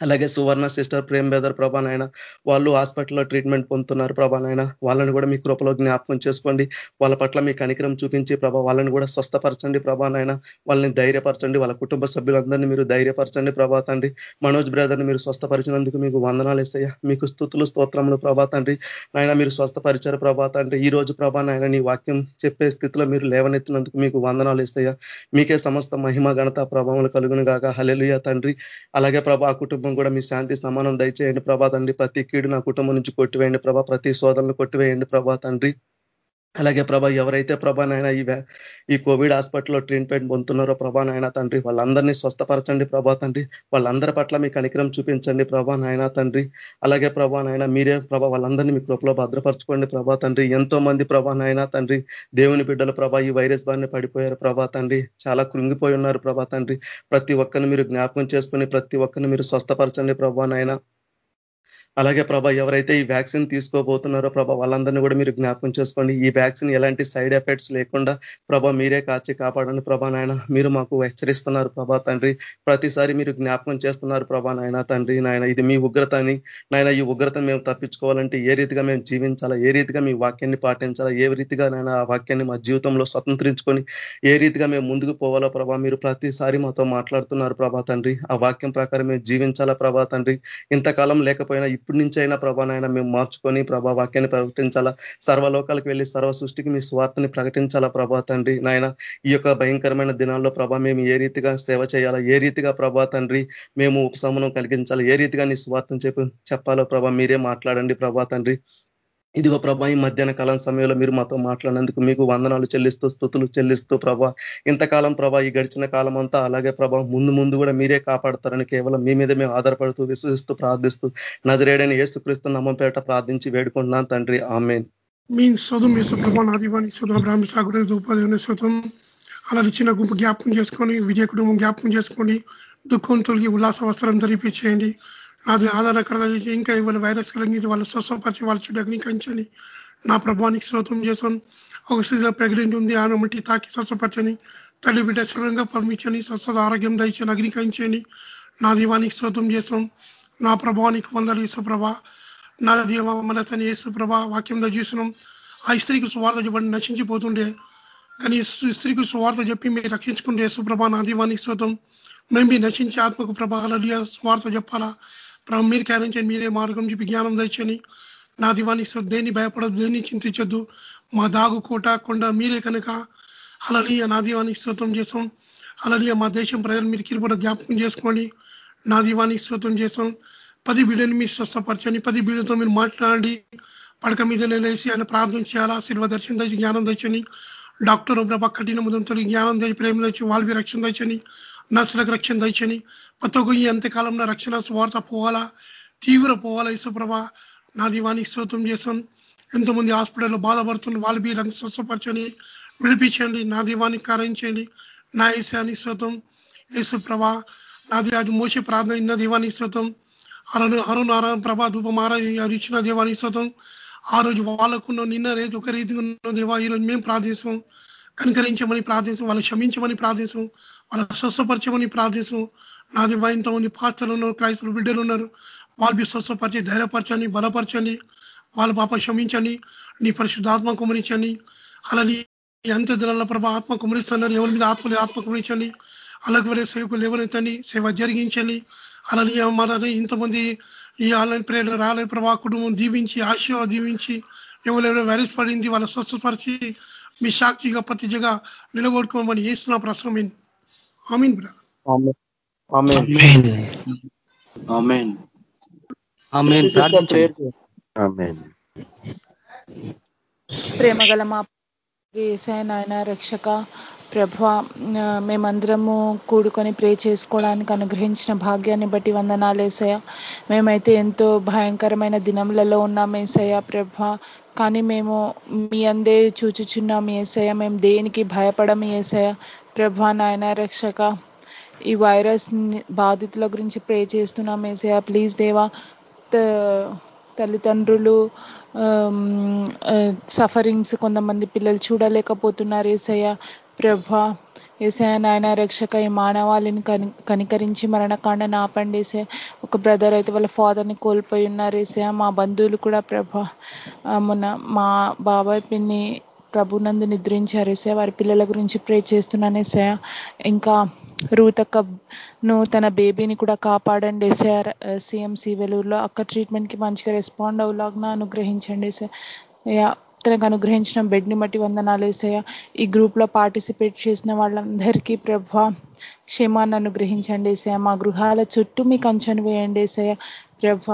అలాగే సువర్ణ సిస్టర్ ప్రేమ్ బేదర్ ప్రభా నాయన వాళ్ళు హాస్పిటల్లో ట్రీట్మెంట్ పొందుతున్నారు. ప్రభా నాయన వాళ్ళని కూడా మీ కృపలో జ్ఞాపకం చేసుకోండి. వాళ్ళ పట్ల మీ కనికరం చూపించి ప్రభా వాళ్ళని కూడా స్వస్థపరచండి ప్రభా నాయన. వాళ్ళని ధైర్యపరచండి. వాళ్ళ కుటుంబ సభ్యులందరినీ మీరు ధైర్యపరచండి ప్రభా తండ్రి. మనోజ్ బ్రదర్ని మీరు స్వస్థపరిచినందుకు మీకు వందనాలు ఇస్తాయా మీకు స్థుతులు స్తోత్రములు ప్రభా తండ్రి. నాయన మీరు స్వస్థపరిచారు ప్రభా తండ్రి. ఈ రోజు ప్రభా నాయన నీ వాక్యం చెప్పే స్థితిలో మీరు లేవనెత్తినందుకు మీకు వందనాలు ఇస్తాయా మీకే సమస్త మహిమ ఘనత ప్రభావం కలుగును గాక హలెలుయ తండ్రి. అలాగే ప్రభా కుటుంబం కూడా మీ శాంతి సమానం దయచేయండి. ప్రభా తండ్రి ప్రతి కీడు నా కుటుంబం నుంచి కొట్టివేయండి. ప్రభా ప్రతి శోధనలు కొట్టివేయండి. ప్రభా తండ్రి అలాగే ప్రభా ఎవరైతే ప్రభానైనా ఈ ఈ కోవిడ్ హాస్పిటల్లో ట్రీట్మెంట్ పొందుతున్నారో ప్రభా తండ్రి వాళ్ళందరినీ స్వస్థపరచండి ప్రభా తండ్రి. వాళ్ళందరి పట్ల మీ కనికరం చూపించండి ప్రభా నాయన తండ్రి. అలాగే ప్రభా నాయన మీరే ప్రభా వాళ్ళందరినీ మీ కృపలో భద్రపరచుకోండి ప్రభా తండ్రి. ఎంతో మంది ప్రభా నాయన తండ్రి దేవుని బిడ్డలు ప్రభా ఈ వైరస్ బారిన పడిపోయారు ప్రభా తండ్రి. చాలా కృంగిపోయి ఉన్నారు ప్రభా తండ్రి. ప్రతి ఒక్కరిని మీరు జ్ఞాపకం చేసుకొని ప్రతి ఒక్కరిని మీరు స్వస్థపరచండి ప్రభా నాయన. అలాగే ప్రభా ఎవరైతే ఈ వ్యాక్సిన్ తీసుకోబోతున్నారో ప్రభా వాళ్ళందరినీ కూడా మీరు జ్ఞాపకం చేసుకోండి. ఈ వ్యాక్సిన్ ఎలాంటి సైడ్ ఎఫెక్ట్స్ లేకుండా ప్రభా మీరే కాచి కాపాడండి ప్రభా నాయన. మీరు మాకు హెచ్చరిస్తున్నారు ప్రభా తండ్రి. ప్రతిసారి మీరు జ్ఞాపకం చేస్తున్నారు ప్రభా నాయన తండ్రి నాయన. ఇది మీ ఉగ్రత అని. నాయన ఈ ఉగ్రత మేము తప్పించుకోవాలంటే ఏ రీతిగా మేము జీవించాలా? ఏ రీతిగా మీ వాక్యాన్ని పాటించాలా? ఏ రీతిగా నాయన ఆ వాక్యాన్ని మా జీవితంలో స్వతంత్రించుకొని ఏ రీతిగా మేము ముందుకు పోవాలో ప్రభా? మీరు ప్రతిసారి మాతో మాట్లాడుతున్నారు ప్రభా తండ్రి. ఆ వాక్యం ప్రకారం మేము జీవించాలా ప్రభా తండ్రి? ఇంతకాలం లేకపోయినా ఇప్పటి నుంచి అయినా ప్రభా నాయన మేము మార్చుకొని ప్రభా వాక్యాన్ని ప్రకటించాలా? సర్వలోకాలకు వెళ్ళి సర్వ సృష్టికి మీ స్వార్థని ప్రకటించాలా ప్రభా తండ్రి? నాయన ఈ యొక్క భయంకరమైన దినాల్లో ప్రభా మేము ఏ రీతిగా సేవ చేయాలా? ఏ రీతిగా ప్రభా తండ్రి మేము ఉపశమనం కలిగించాలా? ఏ రీతిగా నీ స్వార్థం చెప్పి చెప్పాలో ప్రభా మీరే మాట్లాడండి ప్రభా తండ్రి. ఇదిగో ప్రభా ఈ మధ్యాహ్న కాలం సమయంలో మీరు మాతో మాట్లాడినందుకు మీకు వందనాలు చెల్లిస్తూ స్థుతులు చెల్లిస్తూ ప్రభా. ఇంతకాలం ప్రభా ఈ గడిచిన కాలం అంతా అలాగే ప్రభా ముందు ముందు కూడా మీరే కాపాడతారని కేవలం మీ మీద మేము ఆధారపడుతూ విశ్వసిస్తూ ప్రార్థిస్తూ నజరేడని ఏసుక్రీస్తు నమ్మంపేట ప్రార్థించి వేడుకుంటున్నాను తండ్రి. ఆమె మీ శోధం మీ ప్రభా నా బ్రాహ్మి సాగురే అలా చిన్న గుంపు జ్ఞాపకం చేసుకొని విజయ కుటుంబం జ్ఞాపకం చేసుకొని దుఃఖం తొలగి ఉల్లాస వస్త్రం ధరిపించేయండి అది ఆధారకరత ఇంకా ఇవాళ వైరస్ కలిగింది. వాళ్ళు స్వస్వపరిచి వాళ్ళ చుట్టూ అగ్నికరించని నా ప్రభానికి శ్రోతం చేసాం ఒక స్థితిలో ప్రెగ్నెంట్ ఉంది. ఆమె మట్టి తాకి స్వస్వపరచని తల్లి బిడ్డ శుభ్రంగా పంపించని స్వస్థత ఆరోగ్యం దయచని అగ్నికరించని నా దీవానికి శ్రోతం చేసాం నా ప్రభావానికి వందలు ఈశ్వప్రభ నా దీవ మన తన యేసుప్రభ వాక్యం చూసినాం. ఆ స్త్రీకి సువార్త చెప్పండి. నశించిపోతుండే. కానీ స్త్రీకి సువార్త చెప్పి మీరు రక్షించుకుంటే యేసుప్రభ నా దీవానికి శ్రోతం మేము నశించే ఆత్మకు ప్రభావాల సువార్త చెప్పాలా? ప్రభు మీరు కానించండి మీరే మార్గం చెప్పి జ్ఞానం తెచ్చని నా దివానికి దేన్ని భయపడదు దేన్ని చింతించొద్దు. మా దాగు కోట కొండ మీరే కనుక అలలియ నా దీవానికి స్తోత్రం చేసాం అలలియ మా దేశం ప్రజలు మీరు కిరుపడ జ్ఞాపకం చేసుకోండి. నా దీవానికి స్తోత్రం చేసాం పది బిడ్డని మీరు స్వస్థపరచని పది బిడ్డతో మీరు మాట్లాడి పడక మీద లేసి ఆయన ప్రార్థన చేయాలా? శిల్వ దర్శనం తెచ్చి జ్ఞానం తెచ్చని డాక్టర్ ప్రభా కఠిన ముదంతో జ్ఞానం తెచ్చి ప్రేమ తెచ్చి వాళ్ళవి రక్షణ తెచ్చని నర్సులకు రక్షణ తెచ్చని ప్రతి ఒక్క ఈ అంత్యకాలంలో రక్షణ స్వార్థ పోవాలా? తీవ్ర పోవాలా ఇసుప్రభ నా దీవానికి స్తోత్రం చేశాను. ఎంతోమంది హాస్పిటల్లో బాధపడుతుంది వాళ్ళు మీరు స్వస్థపరచని విడిపించండి. నా దీవానికి కారించండి నా ఈశానికి స్తోత్రం. యేసుప్రభ నాది అది మోసే ప్రార్థన ఇన్న దీవానికి స్తోత్రం. అరుణ్ అరుణ్ ఆరాధన ప్రభా ధూపమార ఇచ్చిన దేవానికి శ్రోతం ఆ రోజు వాళ్ళకున్న నిన్న రేతి ఒక రీతిగా ఉన్న దేవా ఈరోజు మేము ప్రార్థిస్తాం కనికరించమని ప్రార్థిస్తాం వాళ్ళు క్షమించమని ప్రార్థిస్తాం వాళ్ళ స్వస్థపరచమని ప్రార్థిస్తాం నాది ఇంతమంది పాత్రలు ఉన్నారు క్రైస్తవులు బిడ్డలు ఉన్నారు వాళ్ళు స్వస్థపరిచి ధైర్యపరచండి బలపరచండి వాళ్ళ పాప క్షమించండి నీ పరిశుద్ధాత్మ కుమరించండి. అలాని అంత దినాల ప్రభా ఆత్మ కుమరిస్తున్నారు ఎవరి మీద ఆత్మని ఆత్మ కుమరించండి. అలాగే వేరే సేవకులు ఎవరైతే సేవ జరిగించండి. అలాని మన ఇంతమంది ఈ ఆన్లైన్ ప్రేరణ రాలే ప్రభా కుటుంబం దీవించి ఆశీర్వ దీవించి ఎవరెవరో వైరస్ పడింది వాళ్ళ స్వస్థపరిచి మీ సాక్షిగా ప్రతిజగా నిలబడుకోమని వేస్తున్న ప్రశ్న ఆమీన్ ప్రేమగల మా నాయన రక్షక ప్రభ మేమందరము కూడుకొని ప్రే చేసుకోవడానికి అనుగ్రహించిన భాగ్యాన్ని బట్టి వందనాలేసయ మేమైతే ఎంతో భయంకరమైన దినములలో ఉన్నాం ఏసయ ప్రభ. కానీ మేము మీ అందే చూచుచున్నాం ఏసయ మేము దేనికి భయపడము ఏసయ ప్రభ నాయన రక్షక. ఈ వైరస్ బాధితుల గురించి ప్రే చేస్తున్నాం ఏసయ ప్లీజ్ దేవా తల్లిదండ్రులు సఫరింగ్స్ కొంతమంది పిల్లలు చూడలేకపోతున్నారు. ఏసయ్య ప్రభ ఏసయ నాయన రక్షక ఈ మానవాళిని కని కనికరించి మరణకాండని ఆపండి. ఏసే ఒక బ్రదర్ అయితే వాళ్ళ ఫాదర్ని కోల్పోయి ఉన్నారు. ఏసయ మా బంధువులు కూడా ప్రభ మొన్న మా బాబాయ్ పిన్ని ప్రభునందు నిద్రించారు. ఏసయ వారి పిల్లల గురించి ప్రే చేస్తున్నాను ఏసయ ఇంకా రూతక్కను తన బేబీని కూడా కాపాడండి ఏసఆర్ సిఎంసి వెలూరులో అక్క ట్రీట్మెంట్కి మంచిగా రెస్పాండ్ అవ్వలాగా అనుగ్రహించండి సార్ తనకు అనుగ్రహించిన బెడ్ని బట్టి వందనాలు వేసాయ ఈ గ్రూప్లో పార్టిసిపేట్ చేసిన వాళ్ళందరికీ ప్రభ క్షేమాన్ని అనుగ్రహించండి ఏసయ మా గృహాల చుట్టూ మీకు అంచను వేయండి ఏసయ ప్రభ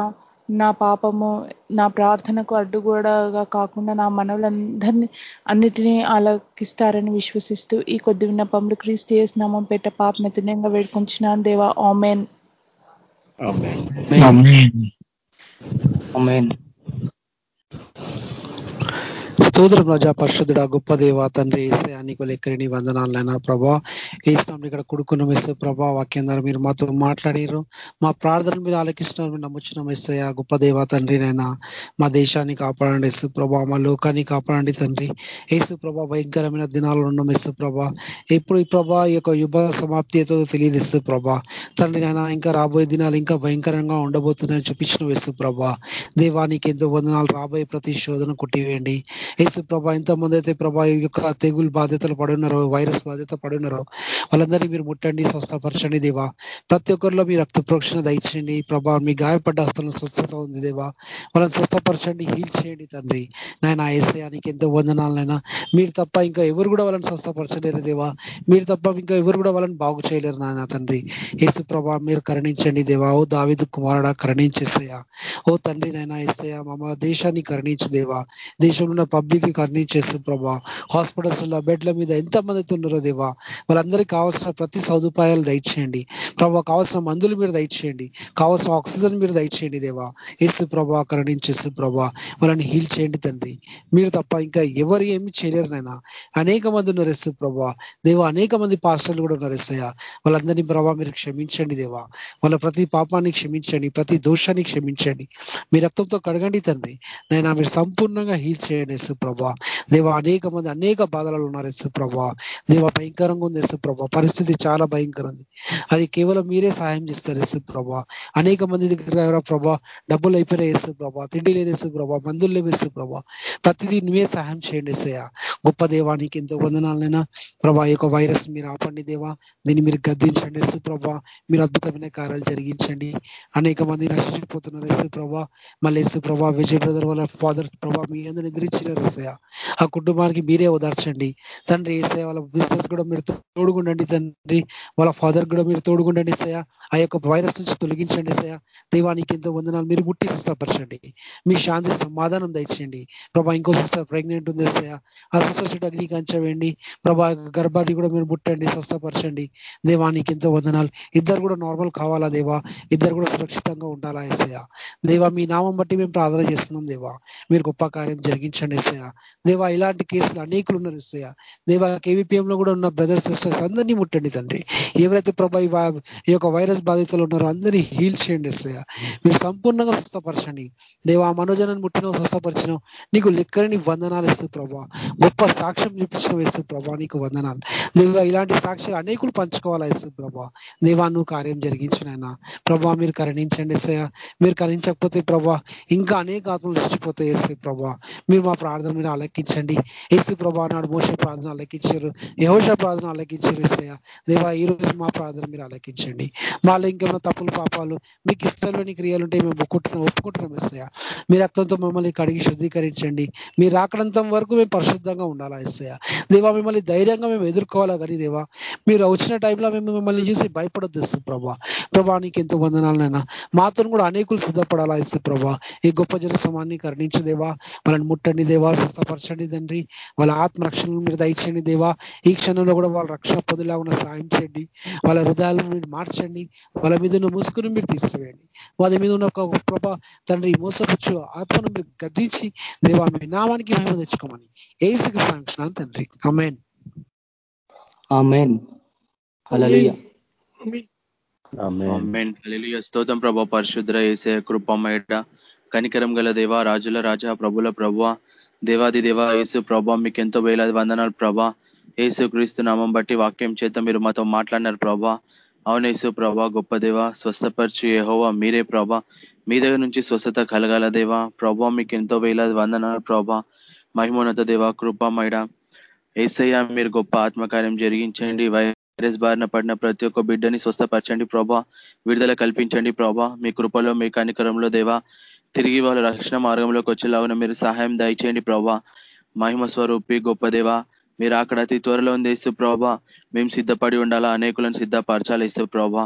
నా పాపము నా ప్రార్థనకు అడ్డుగోడగా కాకుండా నా మనవులందరినీ అన్నిటినీ ఆలకిస్తారని విశ్వసిస్తూ ఈ కొద్ది విన్నపములు క్రీస్తు చేసినామం పెట్ట పాప తుణ్యంగా వేడుకుంటున్నాను దేవా ఆమెన్. స్తోత్రం ప్రజా పరిశుద్ధుడ గొప్ప దేవ తండ్రి ఏసే ఏసయానికి లెక్కరిని వందనాలైనా ప్రభా. ఏసినాం ఇక్కడ కొడుకున్నాం ఇస్తే ప్రభా వాక్యం ద్వారా మీరు మాతో మాట్లాడారు మా ప్రార్థన మీరు ఆలకిస్తున్నారు మీరు నమ్ముచిన వేసయ గొప్ప దేవ తండ్రి నైనా మా దేశాన్ని కాపాడండి యేసు ప్రభా మా లోకాన్ని కాపాడండి తండ్రి. ఏసు ప్రభా భయంకరమైన దినాలు ఉన్నాం యేసు ప్రభా. ఇప్పుడు ఈ ప్రభా ఈ యొక్క యుగ సమాప్తి ఏదో తెలియదు యేసు ప్రభా. తండ్రి నైనా ఇంకా రాబోయే దినాలు ఇంకా భయంకరంగా ఉండబోతున్నాయని చూపించిన వేసు ప్రభా. దేవానికి ఎంతో వందనాలు రాబోయే ప్రతి శోధన కొట్టివేయండి. ఏసు ప్రభా ఎంతమంది అయితే ప్రభా ఈ యొక్క తెగులు బాధ్యతలు పడున్నారో వైరస్ బాధ్యత పడున్నారో వాళ్ళందరినీ మీరు ముట్టండి స్వస్థపరచండి దేవా. ప్రతి ఒక్కరిలో మీ రక్త ప్రోక్షణ దయచేయండి. ప్రభా మీ గాయపడ్డ హస్తంలో స్వస్థత ఉంది దేవా. వాళ్ళని స్వస్థపరచండి హీల్ చేయండి తండ్రి. నాయన ఏసయానికి ఎంతో వందనాలనైనా మీరు తప్ప ఇంకా ఎవరు కూడా వాళ్ళని స్వస్థపరచలేరు దేవా. మీరు తప్ప ఇంకా ఎవరు కూడా వాళ్ళని బాగు చేయలేరు నాయన తండ్రి. యేసు ప్రభా మీరు కరుణించండి దేవా. ఓ దావిదు కుమారుడా కరుణించేసయ్యా ఓ తండ్రి నైనా ఏసయ్యా మా దేశాన్ని కరుణించు దేవా. దేశంలో ఉన్న పబ్లిక్ని కరుణించేసు ప్రభా. హాస్పిటల్స్లో బెడ్ల మీద ఎంతమంది ఉన్నారో దేవా. వాళ్ళందరికీ కావాల్సిన ప్రతి సదుపాయాలు దయచేయండి. ప్రభా కావాల్సిన మందులు మీరు దయచేయండి. కావాల్సిన ఆక్సిజన్ మీరు దయచేయండి దేవా. ఏసు ప్రభా కరుణించేసు ప్రభా. వాళ్ళని హీల్ చేయండి తండ్రి. మీరు తప్ప ఇంకా ఎవరు ఏమి చేయలేరు నాయన. అనేక మంది ఉన్నారు ఎస్సు ప్రభా. దేవా అనేక మంది పాస్టర్లు కూడా ఉన్నారు ఎస్సయ్య వాళ్ళందరినీ ప్రభా మీరు క్షమించండి దేవా. వాళ్ళ ప్రతి పాపాన్ని క్షమించండి. ప్రతి దోషాన్ని క్షమించండి. మీ రక్తంతో కడగండి తండ్రి. నేను మీరు సంపూర్ణంగా హీల్ చేయండి ఎస్సు ప్రభా. దేవా అనేక మంది అనేక బాధలలో ఉన్నారు ఎస్సు ప్రభా. దేవా భయంకరంగా ఉంది ఎస్సు ప్రభా. పరిస్థితి చాలా భయంకరం ఉంది అది కేవలం మీరే సహాయం చేస్తారు ఎస్సు ప్రభా. అనేక మంది దగ్గర ప్రభా డబ్బులు అయిపోయినా వేసు ప్రభా. తిండి లేదు వేసు ప్రభా. మందులు లేవు వేసు ప్రభా. ప్రతిదీ నువ్వే సహాయం చేయండి ఎస్సయ్యా గొప్ప దేవానికి ఎంతో వందనాలైనా ప్రభా యొక్క వైరస్ మీరు ఆపండి దేవా. దీన్ని మీరు గద్దించండి ఎస్సు ప్రభా. మీరు అద్భుతమైన కార్యాలు జరిగించండి. అనేక మంది నశించిపోతున్నారు ఎస్సు ప్రభా. మళ్ళీ ఎస్సు ప్రభా విజయ్ బ్రదర్ వాళ్ళ ఫాదర్ ప్రభా మీ అందరూ ఎదిరించినారు ఎస్సయ్య ఆ కుటుంబానికి మీరే ఓదార్చండి. తండ్రి ఏసయ్య వాళ్ళ బిజినెస్ కూడా మీరు తోడుగుండండి తండ్రి. వాళ్ళ ఫాదర్ కూడా మీరు తోడుగుండండి సయ ఆ యొక్క వైరస్ నుంచి తొలగించండి సయ దైవానికి ఎంతో వందనాలు. మీరు ముట్టి స్వస్థపరచండి మీ శాంతి సమాధానం దయచేయండి. ప్రభా ఇంకో సిస్టర్ ప్రెగ్నెంట్ ఉంది సయ ఆ సిస్టర్ చుట్టూ అగ్ని కంచవేయండి ప్రభా గర్భాన్ని కూడా మీరు ముట్టండి స్వస్థపరచండి. దేవానికి ఎంతో వందనాలు. ఇద్దరు కూడా నార్మల్ కావాలా దేవా? ఇద్దరు కూడా సురక్షితంగా ఉండాలా ఎసయ దేవా మీ నామం బట్టి మేము ప్రార్థన చేస్తున్నాం దేవా. మీరు గొప్ప కార్యం జరిగించండి దేవా ఇలాంటి కేసులు అనేకులు ఉన్నారు ఎసయ దేవా కేవీపీఎం లో కూడా ఉన్న బ్రదర్స్ సిస్టర్స్ అందరినీ ముట్టండి తండ్రి. ఎవరైతే ప్రభా ఈ యొక్క వైరస్ బాధితులు ఉన్నారో అందరినీ హీల్ చేయండి ఎసయ మీరు సంపూర్ణంగా స్వస్థపరచండి. దేవా మనోజనాన్ని ముట్టిన స్వస్థపరిచినావు నీకు లెక్కని వందనాలు ఇస్తూ ప్రభా. గొప్ప సాక్ష్యం చూపించిన వేస్తూ ప్రభా నీకు వందనాలు. దేవా ఇలాంటి సాక్ష్యాలు అనేకులు పంచుకోవాలా ఇస్తూ ప్రభా. దేవా నువ్వు కార్యం జరిగించిన ప్రభా మీరు కరణించండి ఇస్తాయా మీరు కరణించకపోతే ప్రభా ఇంకా అనేక ఆత్మలు నష్టపోతాయి వేస్తే ప్రభా. మీరు మా ప్రార్థన మీరు ఆలకించండి. ఏసు ప్రభా నాడు మోస ప్రార్థన ఆలకించారు. యహోష ప్రార్థన ఆలకించారు ఇస్తాయా దేవా ఈ రోజు మా ప్రార్థన మీరు ఆలకించండి. మాలో ఇంకేమైనా తప్పులు పాపాలు మీకు ఇష్టంలోని క్రియలు ఉంటే మేము ఒప్పుకుంటున్నాం ఒప్పుకుంటున్నాం ఇస్తాయా మీ రక్తంతో మమ్మల్ని కడిగి శుద్ధీకరించండి. మీ రాకడంతం వరకు మేము పరిశుద్ధంగా ఉండాలా ఇస్తాయా దేవా మిమ్మల్ని ధైర్యంగా మేము ఎదుర్కోవాలా కానీ దేవా? మీరు వచ్చిన టైంలో మేము మిమ్మల్ని చూసి భయపడద్దు ఇస్తూ ప్రభా. ప్రభా నీకు ఎంతో వందనాలనైనా మాతో కూడా అనేకులు సిద్ధపడాలా ఇస్తూ ప్రభా. ఈ గొప్ప జనసమాన్ని కరుణించు దేవా. వాళ్ళని ముట్టండి దేవా. స్వస్థపరచండి తండ్రి. వాళ్ళ ఆత్మరక్షణను మీరు దయచేయండి దేవా. ఈ క్షణంలో కూడా వాళ్ళ రక్షణ పొందేలాగా సాయం చేయండి. వాళ్ళ హృదయాలను మీరు మార్చండి. వాళ్ళ మీద ఉన్న ముసుగును మీరు తీసివేయండి. వాళ్ళ మీద ఉన్న ఒక ప్రభ తండ్రి మోసపుచ్చు ఆత్మను మీరు గద్దించి దేవా మీ నామానికి మేము తెచ్చుకోమని ఏసుకి సాంక్షన్ తండ్రి. Amen amen. స్తోత్రం ప్రభా పరిశుద్ర ఏసే కృపమేట కనికరం గల దేవా రాజుల రాజా ప్రభుల ప్రభా దేవాది దేవా యేసు ప్రభా మీకు ఎంతో వేలాది వందనాలు ప్రభా. యేసు క్రీస్తు నామం బట్టి వాక్యం చేత మీరు మాతో మాట్లాడినారు ప్రభా. అవునేసు ప్రభా గొప్ప దేవ స్వస్థపరిచి ఏహోవా మీరే ప్రభా. మీ దగ్గర నుంచి స్వస్థత కలగాల దేవా. ప్రభా మీకు ఎంతో వేలాది వందనాలు ప్రభా. మహిమోన్నత దేవ కృపమైడ ఏసయ్య మీరు గొప్ప ఆత్మకార్యం జరిగించండి. వైరస్ బారిన పడిన ప్రతి ఒక్క బిడ్డని స్వస్థపరచండి ప్రభా. విడుదల కల్పించండి ప్రభా. మీ కృపలో మీ కనికరంలో దేవా. తిరిగి వాళ్ళ రక్షణ మార్గంలోకి వచ్చేలాగా మీరు సహాయం దయచేయండి ప్రభా మహిమ స్వరూపి గొప్ప దేవ మీరు అక్కడ అతి త్వరలో ఉందేస్తూ ప్రభా మేము సిద్ధపడి ఉండాలా అనేకులను సిద్ధపరచాలి ఇస్తూ ప్రభా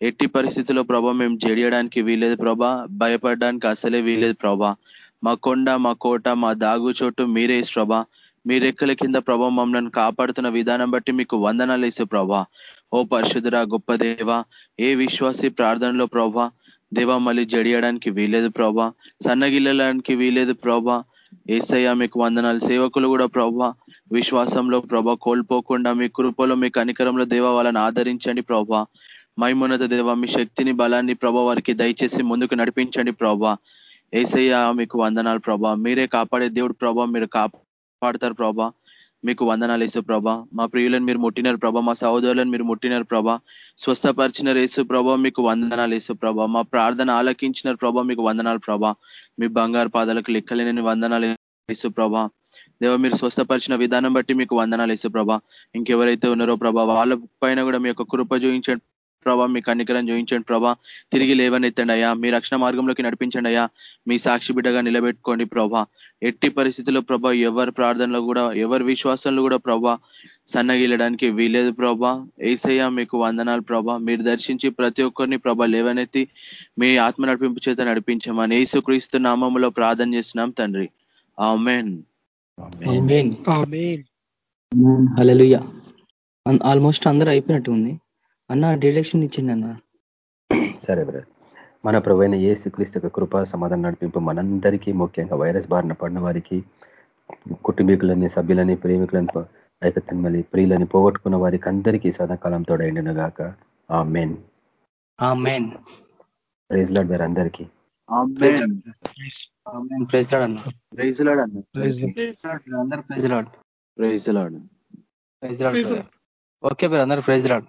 ఎట్టి పరిస్థితుల్లో ప్రభా మేము జడియడానికి వీలేదు ప్రభా భయపడడానికి అసలే వీలేదు ప్రభా మా కొండ మా కోట మా దాగు చోటు మీరే ప్రభా మీ రెక్కల కింద ప్రభా మమ్మల్ని కాపాడుతున్న విధానం బట్టి మీకు వందనాలు ఇస్తూ ప్రభా ఓ పరిశుద్ధురా గొప్ప దేవ ఏ విశ్వాసి ప్రార్థనలో ప్రభా దేవా మళ్ళీ జడియడానికి వీలేదు ప్రభా. సన్నగిల్లడానికి వీలేదు ప్రభా. ఏసయ్య మీకు వందనాలు. సేవకులు కూడా ప్రభా విశ్వాసంలో ప్రభా కోల్పోకుండా మీ కృపలో మీ కనికరంలో దేవ వాళ్ళని ఆదరించండి ప్రభా. మైమున్నత దేవ మీ శక్తిని బలాన్ని ప్రభా వారికి దయచేసి ముందుకు నడిపించండి ప్రభా. ఏసయ్య మీకు వందనాలు ప్రభా. మీరే కాపాడే దేవుడు ప్రభా మీరు కాపాడతారు ప్రభా. మీకు వందనాలు వేసు ప్రభా. మా ప్రియులను మీరు ముట్టినారు ప్రభా. మా సహోదరులను మీరు ముట్టినారు ప్రభా. స్వస్థపరిచిన రేసు ప్రభా మీకు వందనాలు వేసు ప్రభా. మా ప్రార్థన ఆలకించిన ప్రభా మీకు వందనాలు ప్రభా. మీ బంగారు పాదాలకు లెక్కలేని వందనాలు వేసు ప్రభా. దేవ మీరు స్వస్థపరిచిన విధానం బట్టి మీకు వందనాలు వేసు ప్రభా. ఇంకెవరైతే ఉన్నారో ప్రభా వాళ్ళ పైన కూడా మీ యొక్క కృప చూపించండి. ప్రభా మీ కనికరం చూపించండి ప్రభా. తిరిగి లేవనెత్తండి అయ్యా. మీ రక్షణ మార్గంలోకి నడిపించండి అయ్యా. మీ సాక్షి బిడ్డగా నిలబెట్టుకోండి ప్రభా. ఎట్టి పరిస్థితుల్లో ప్రభా ఎవరి ప్రార్థనలో కూడా ఎవరి విశ్వాసంలో కూడా ప్రభా సన్నగిల్లడానికి వీలేదు ప్రభా. ఏసయ్య మీకు వందనాలు ప్రభా. మీరు దర్శించి ప్రతి ఒక్కరిని ప్రభా లేవనెత్తి మీ ఆత్మ నడిపింపు చేత నడిపించమని యేసుక్రీస్తు నామములో ప్రార్థన చేస్తున్నాం తండ్రి. ఆమెన్. ఆల్మోస్ట్ అందరూ అయిపోయినట్టు ఉంది. అన్న డిరెక్షన్ ఇచ్చిండి అన్న. సరే బ్రదర్. మన ప్రవైన ఏ శ్రీక్రీస్తు కృప సమాధానం నడిపింపు మనందరికీ ముఖ్యంగా వైరస్ బారిన పడిన వారికి కుటుంబీకులని సభ్యులని ప్రేమికులను ఐకతన్మలి ప్రియులని పోగొట్టుకున్న వారికి అందరికీ సదాకాలం తోడైండిన గాక. ఆ మెయిన్ ఆ మెయిన్ ప్రైజ్ లాడ్ వారి అందరికీ ప్రైజ్ లాడ్ అన్న. ప్రైజ్ లాడ్ అన్న. అందరు praise lord. Praise lord. Praise lord okay మీరు అందరు ప్రైజ్ లాడ్.